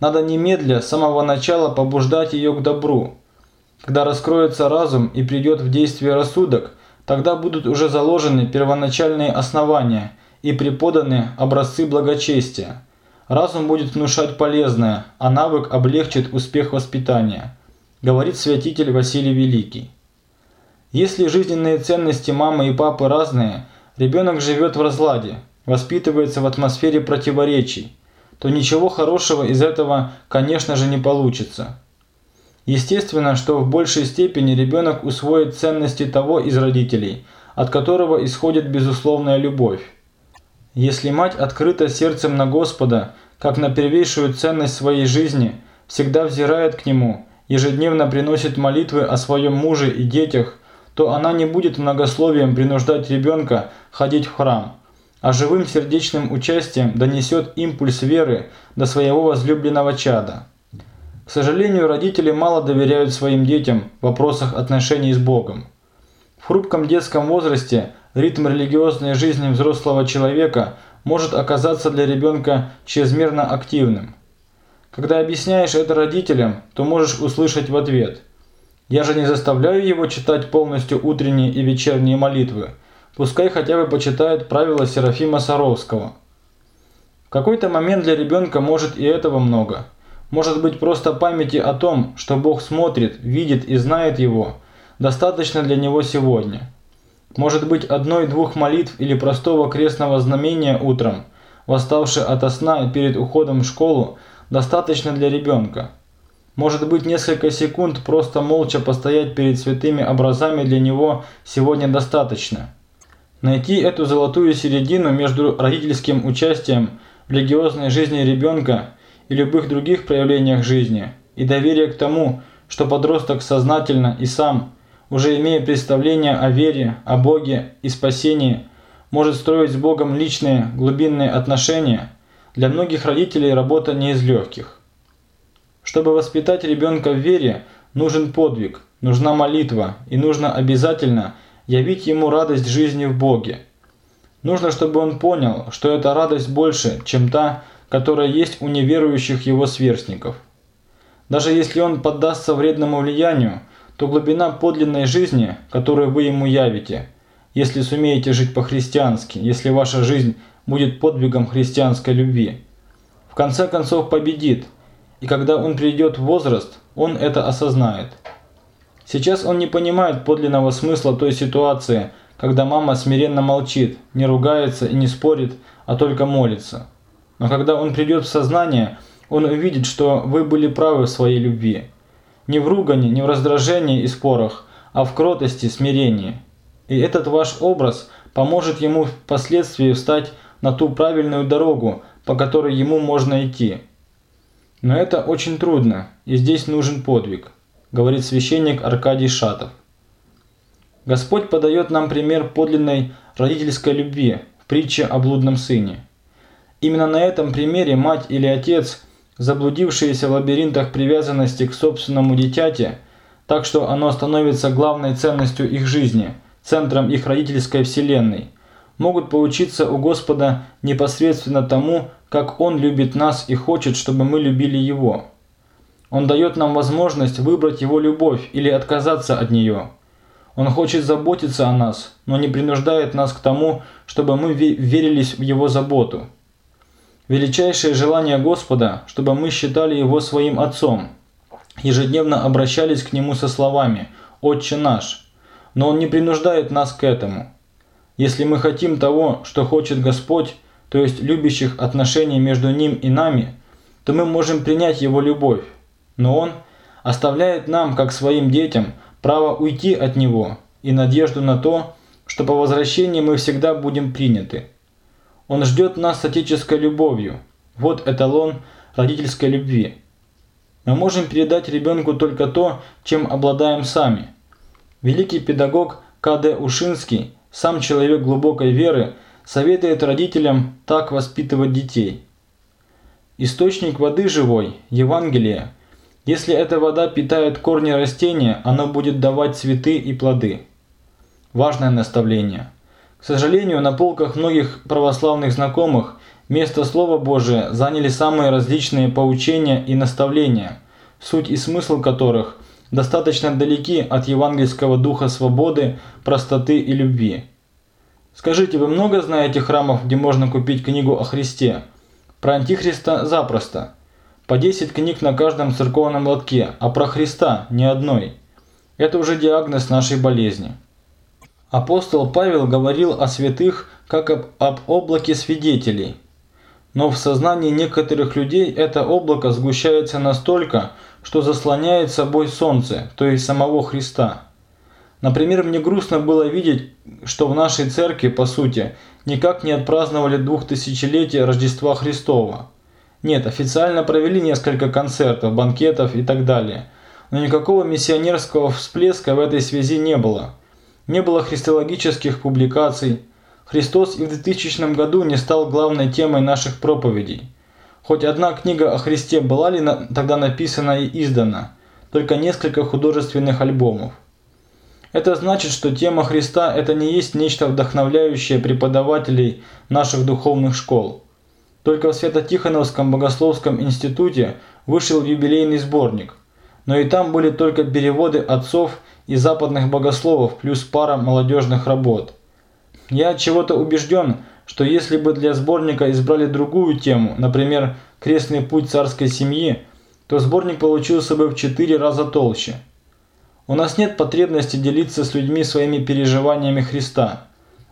надо немедля с самого начала побуждать ее к добру. Когда раскроется разум и придет в действие рассудок, тогда будут уже заложены первоначальные основания и преподаны образцы благочестия. Разум будет внушать полезное, а навык облегчит успех воспитания говорит святитель Василий Великий. Если жизненные ценности мамы и папы разные, ребенок живет в разладе, воспитывается в атмосфере противоречий, то ничего хорошего из этого, конечно же, не получится. Естественно, что в большей степени ребенок усвоит ценности того из родителей, от которого исходит безусловная любовь. Если мать открыта сердцем на Господа, как на первейшую ценность своей жизни, всегда взирает к Нему – ежедневно приносит молитвы о своем муже и детях, то она не будет многословием принуждать ребенка ходить в храм, а живым сердечным участием донесет импульс веры до своего возлюбленного чада. К сожалению, родители мало доверяют своим детям в вопросах отношений с Богом. В хрупком детском возрасте ритм религиозной жизни взрослого человека может оказаться для ребенка чрезмерно активным – когда объясняешь это родителям, то можешь услышать в ответ. Я же не заставляю его читать полностью утренние и вечерние молитвы. Пускай хотя бы почитает правила Серафима Саровского. В какой-то момент для ребенка может и этого много. Может быть просто памяти о том, что Бог смотрит, видит и знает его, достаточно для него сегодня. Может быть одной-двух молитв или простого крестного знамения утром, восставший ото сна перед уходом в школу, достаточно для ребенка. Может быть, несколько секунд просто молча постоять перед святыми образами для него сегодня достаточно. Найти эту золотую середину между родительским участием в религиозной жизни ребенка и любых других проявлениях жизни и доверие к тому, что подросток сознательно и сам, уже имея представление о вере, о Боге и спасении, может строить с Богом личные глубинные отношения – для многих родителей работа не из легких. Чтобы воспитать ребенка в вере, нужен подвиг, нужна молитва и нужно обязательно явить ему радость жизни в Боге. Нужно, чтобы он понял, что эта радость больше, чем та, которая есть у неверующих его сверстников. Даже если он поддастся вредному влиянию, то глубина подлинной жизни, которую вы ему явите, если сумеете жить по-христиански, если ваша жизнь – будет подвигом христианской любви. В конце концов победит, и когда он придет в возраст, он это осознает. Сейчас он не понимает подлинного смысла той ситуации, когда мама смиренно молчит, не ругается и не спорит, а только молится. Но когда он придет в сознание, он увидит, что вы были правы в своей любви. Не в ругане, не в раздражении и спорах, а в кротости, смирении. И этот ваш образ поможет ему впоследствии стать на ту правильную дорогу, по которой ему можно идти. Но это очень трудно, и здесь нужен подвиг, говорит священник Аркадий Шатов. Господь подает нам пример подлинной родительской любви в притче о блудном сыне. Именно на этом примере мать или отец, заблудившиеся в лабиринтах привязанности к собственному дитяте, так что оно становится главной ценностью их жизни, центром их родительской вселенной – могут поучиться у Господа непосредственно тому, как Он любит нас и хочет, чтобы мы любили Его. Он дает нам возможность выбрать Его любовь или отказаться от нее. Он хочет заботиться о нас, но не принуждает нас к тому, чтобы мы верились в Его заботу. Величайшее желание Господа, чтобы мы считали Его своим Отцом, ежедневно обращались к Нему со словами «Отче наш», но Он не принуждает нас к этому – Если мы хотим того, что хочет Господь, то есть любящих отношений между Ним и нами, то мы можем принять Его любовь. Но Он оставляет нам, как своим детям, право уйти от Него и надежду на то, что по возвращении мы всегда будем приняты. Он ждет нас с отеческой любовью. Вот эталон родительской любви. Мы можем передать ребенку только то, чем обладаем сами. Великий педагог К.Д. Ушинский, сам человек глубокой веры, советует родителям так воспитывать детей. Источник воды живой, Евангелие. Если эта вода питает корни растения, оно будет давать цветы и плоды. Важное наставление. К сожалению, на полках многих православных знакомых место Слова Божия заняли самые различные поучения и наставления, суть и смысл которых достаточно далеки от евангельского духа свободы, простоты и любви. Скажите, вы много знаете храмов, где можно купить книгу о Христе? Про Антихриста запросто. По 10 книг на каждом церковном лотке, а про Христа ни одной. Это уже диагноз нашей болезни. Апостол Павел говорил о святых как об, об облаке свидетелей. Но в сознании некоторых людей это облако сгущается настолько, что заслоняет собой солнце, то есть самого Христа. Например, мне грустно было видеть, что в нашей церкви, по сути, никак не отпраздновали двухтысячелетие Рождества Христова. Нет, официально провели несколько концертов, банкетов и так далее. Но никакого миссионерского всплеска в этой связи не было не было христологических публикаций. Христос и в 2000 году не стал главной темой наших проповедей. Хоть одна книга о Христе была ли на, тогда написана и издана, только несколько художественных альбомов. Это значит, что тема Христа – это не есть нечто вдохновляющее преподавателей наших духовных школ. Только в Свято-Тихоновском богословском институте вышел юбилейный сборник, но и там были только переводы отцов и западных богословов плюс пара молодежных работ. Я от чего-то убежден, что если бы для сборника избрали другую тему, например, «Крестный путь царской семьи», то сборник получился бы в четыре раза толще. У нас нет потребности делиться с людьми своими переживаниями Христа.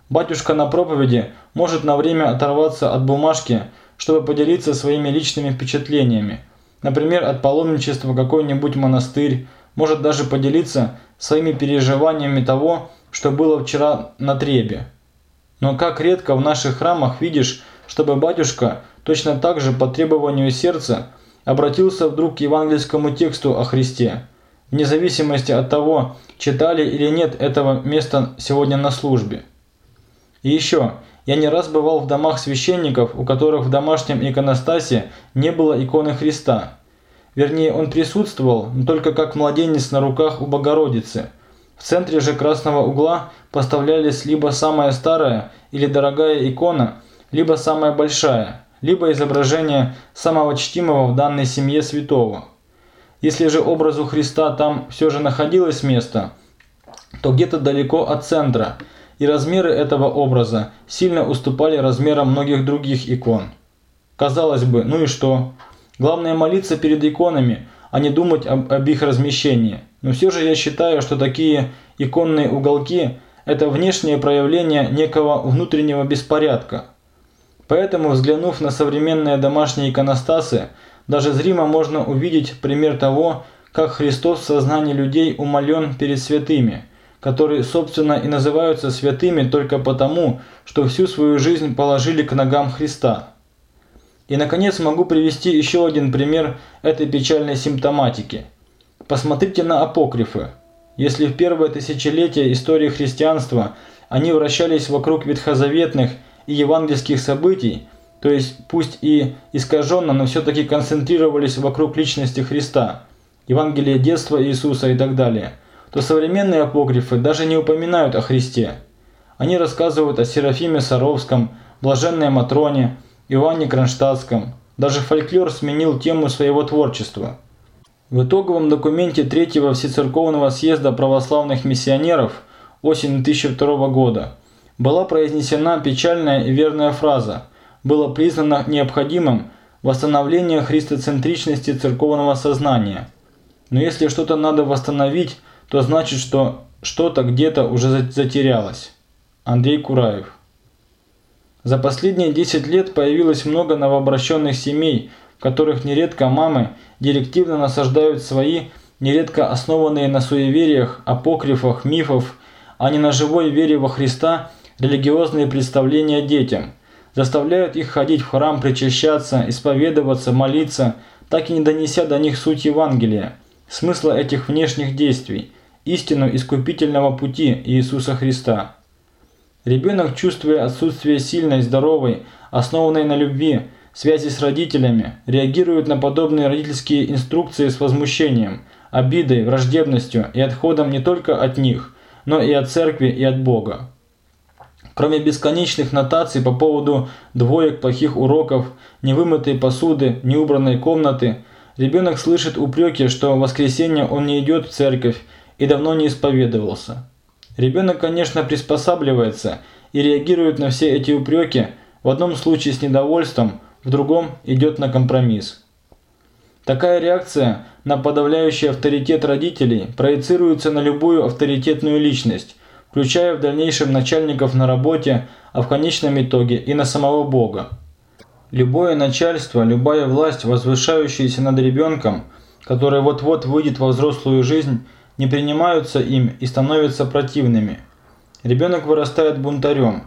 Батюшка на проповеди может на время оторваться от бумажки, чтобы поделиться своими личными впечатлениями. Например, от паломничества в какой-нибудь монастырь, может даже поделиться своими переживаниями того, что было вчера на требе. Но как редко в наших храмах видишь, чтобы батюшка точно так же по требованию сердца обратился вдруг к евангельскому тексту о Христе, вне зависимости от того, читали или нет этого места сегодня на службе. И еще, я не раз бывал в домах священников, у которых в домашнем иконостасе не было иконы Христа – Вернее, он присутствовал, но только как младенец на руках у Богородицы. В центре же красного угла поставлялись либо самая старая или дорогая икона, либо самая большая, либо изображение самого чтимого в данной семье святого. Если же образу Христа там все же находилось место, то где-то далеко от центра, и размеры этого образа сильно уступали размерам многих других икон. Казалось бы, ну и что? Главное молиться перед иконами, а не думать об, об их размещении. Но все же я считаю, что такие иконные уголки – это внешнее проявление некого внутреннего беспорядка. Поэтому, взглянув на современные домашние иконостасы, даже зримо можно увидеть пример того, как Христос в сознании людей умолен перед святыми, которые, собственно, и называются святыми только потому, что всю свою жизнь положили к ногам Христа. И, наконец, могу привести еще один пример этой печальной симптоматики. Посмотрите на апокрифы. Если в первое тысячелетие истории христианства они вращались вокруг ветхозаветных и евангельских событий, то есть пусть и искаженно, но все-таки концентрировались вокруг личности Христа, Евангелие детства Иисуса и так далее, то современные апокрифы даже не упоминают о Христе. Они рассказывают о Серафиме Саровском, Блаженной Матроне, Иоанне Кронштадтском. Даже фольклор сменил тему своего творчества. В итоговом документе Третьего Всецерковного съезда православных миссионеров осень 2002 года была произнесена печальная и верная фраза «Было признано необходимым восстановление христоцентричности церковного сознания». Но если что-то надо восстановить, то значит, что что-то где-то уже затерялось. Андрей Кураев. За последние 10 лет появилось много новообращенных семей, которых нередко мамы директивно насаждают свои, нередко основанные на суевериях, апокрифах, мифов, а не на живой вере во Христа, религиозные представления детям, заставляют их ходить в храм, причащаться, исповедоваться, молиться, так и не донеся до них суть Евангелия, смысла этих внешних действий, истину искупительного пути Иисуса Христа. Ребенок, чувствуя отсутствие сильной, здоровой, основанной на любви, связи с родителями, реагирует на подобные родительские инструкции с возмущением, обидой, враждебностью и отходом не только от них, но и от церкви и от Бога. Кроме бесконечных нотаций по поводу двоек, плохих уроков, невымытой посуды, неубранной комнаты, ребенок слышит упреки, что в воскресенье он не идет в церковь и давно не исповедовался. Ребенок, конечно, приспосабливается и реагирует на все эти упреки, в одном случае с недовольством, в другом идет на компромисс. Такая реакция на подавляющий авторитет родителей проецируется на любую авторитетную личность, включая в дальнейшем начальников на работе, а в конечном итоге и на самого Бога. Любое начальство, любая власть, возвышающаяся над ребенком, который вот-вот выйдет во взрослую жизнь, не принимаются им и становятся противными. Ребенок вырастает бунтарем.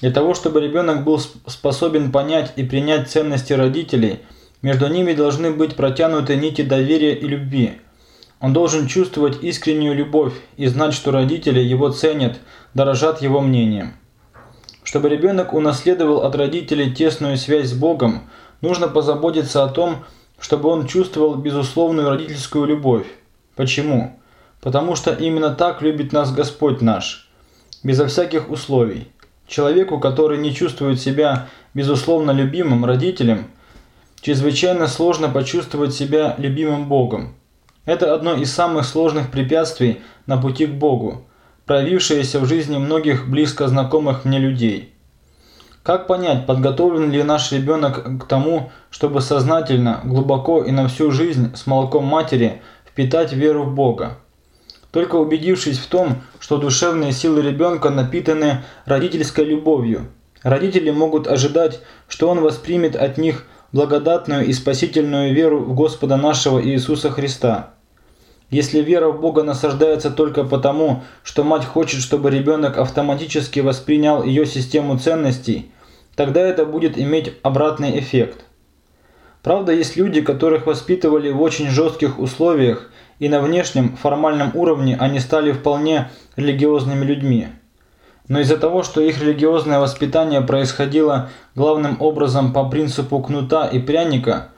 Для того, чтобы ребенок был способен понять и принять ценности родителей, между ними должны быть протянуты нити доверия и любви. Он должен чувствовать искреннюю любовь и знать, что родители его ценят, дорожат его мнением. Чтобы ребенок унаследовал от родителей тесную связь с Богом, нужно позаботиться о том, чтобы он чувствовал безусловную родительскую любовь. Почему? потому что именно так любит нас Господь наш, безо всяких условий. Человеку, который не чувствует себя безусловно любимым родителем, чрезвычайно сложно почувствовать себя любимым Богом. Это одно из самых сложных препятствий на пути к Богу, проявившееся в жизни многих близко знакомых мне людей. Как понять, подготовлен ли наш ребенок к тому, чтобы сознательно, глубоко и на всю жизнь с молоком матери впитать веру в Бога? Только убедившись в том, что душевные силы ребенка напитаны родительской любовью, родители могут ожидать, что он воспримет от них благодатную и спасительную веру в Господа нашего Иисуса Христа. Если вера в Бога насаждается только потому, что мать хочет, чтобы ребенок автоматически воспринял ее систему ценностей, тогда это будет иметь обратный эффект. Правда, есть люди, которых воспитывали в очень жестких условиях и на внешнем формальном уровне они стали вполне религиозными людьми. Но из-за того, что их религиозное воспитание происходило главным образом по принципу кнута и пряника,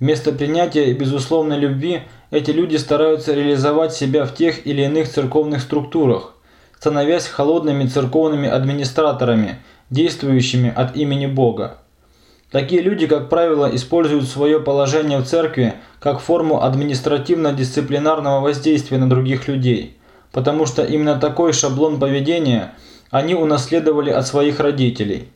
вместо принятия безусловной любви эти люди стараются реализовать себя в тех или иных церковных структурах, становясь холодными церковными администраторами, действующими от имени Бога. Такие люди, как правило, используют свое положение в церкви как форму административно-дисциплинарного воздействия на других людей, потому что именно такой шаблон поведения они унаследовали от своих родителей.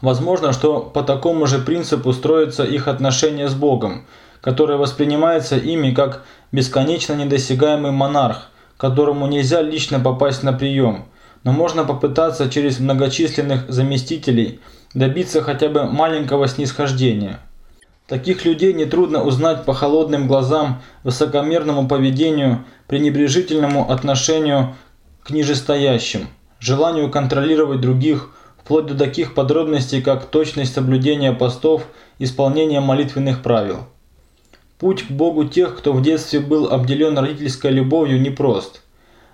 Возможно, что по такому же принципу строится их отношение с Богом, которое воспринимается ими как бесконечно недосягаемый монарх, которому нельзя лично попасть на прием, но можно попытаться через многочисленных заместителей – добиться хотя бы маленького снисхождения. Таких людей нетрудно узнать по холодным глазам, высокомерному поведению, пренебрежительному отношению к нижестоящим, желанию контролировать других, вплоть до таких подробностей, как точность соблюдения постов, исполнение молитвенных правил. Путь к Богу тех, кто в детстве был обделен родительской любовью, непрост.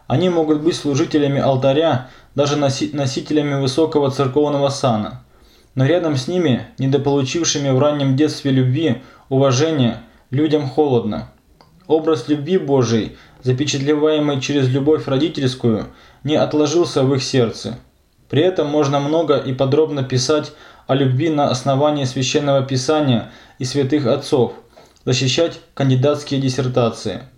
Они могут быть служителями алтаря, даже носителями высокого церковного сана – но рядом с ними, недополучившими в раннем детстве любви, уважения, людям холодно. Образ любви Божией, запечатлеваемый через любовь родительскую, не отложился в их сердце. При этом можно много и подробно писать о любви на основании священного писания и святых отцов, защищать кандидатские диссертации –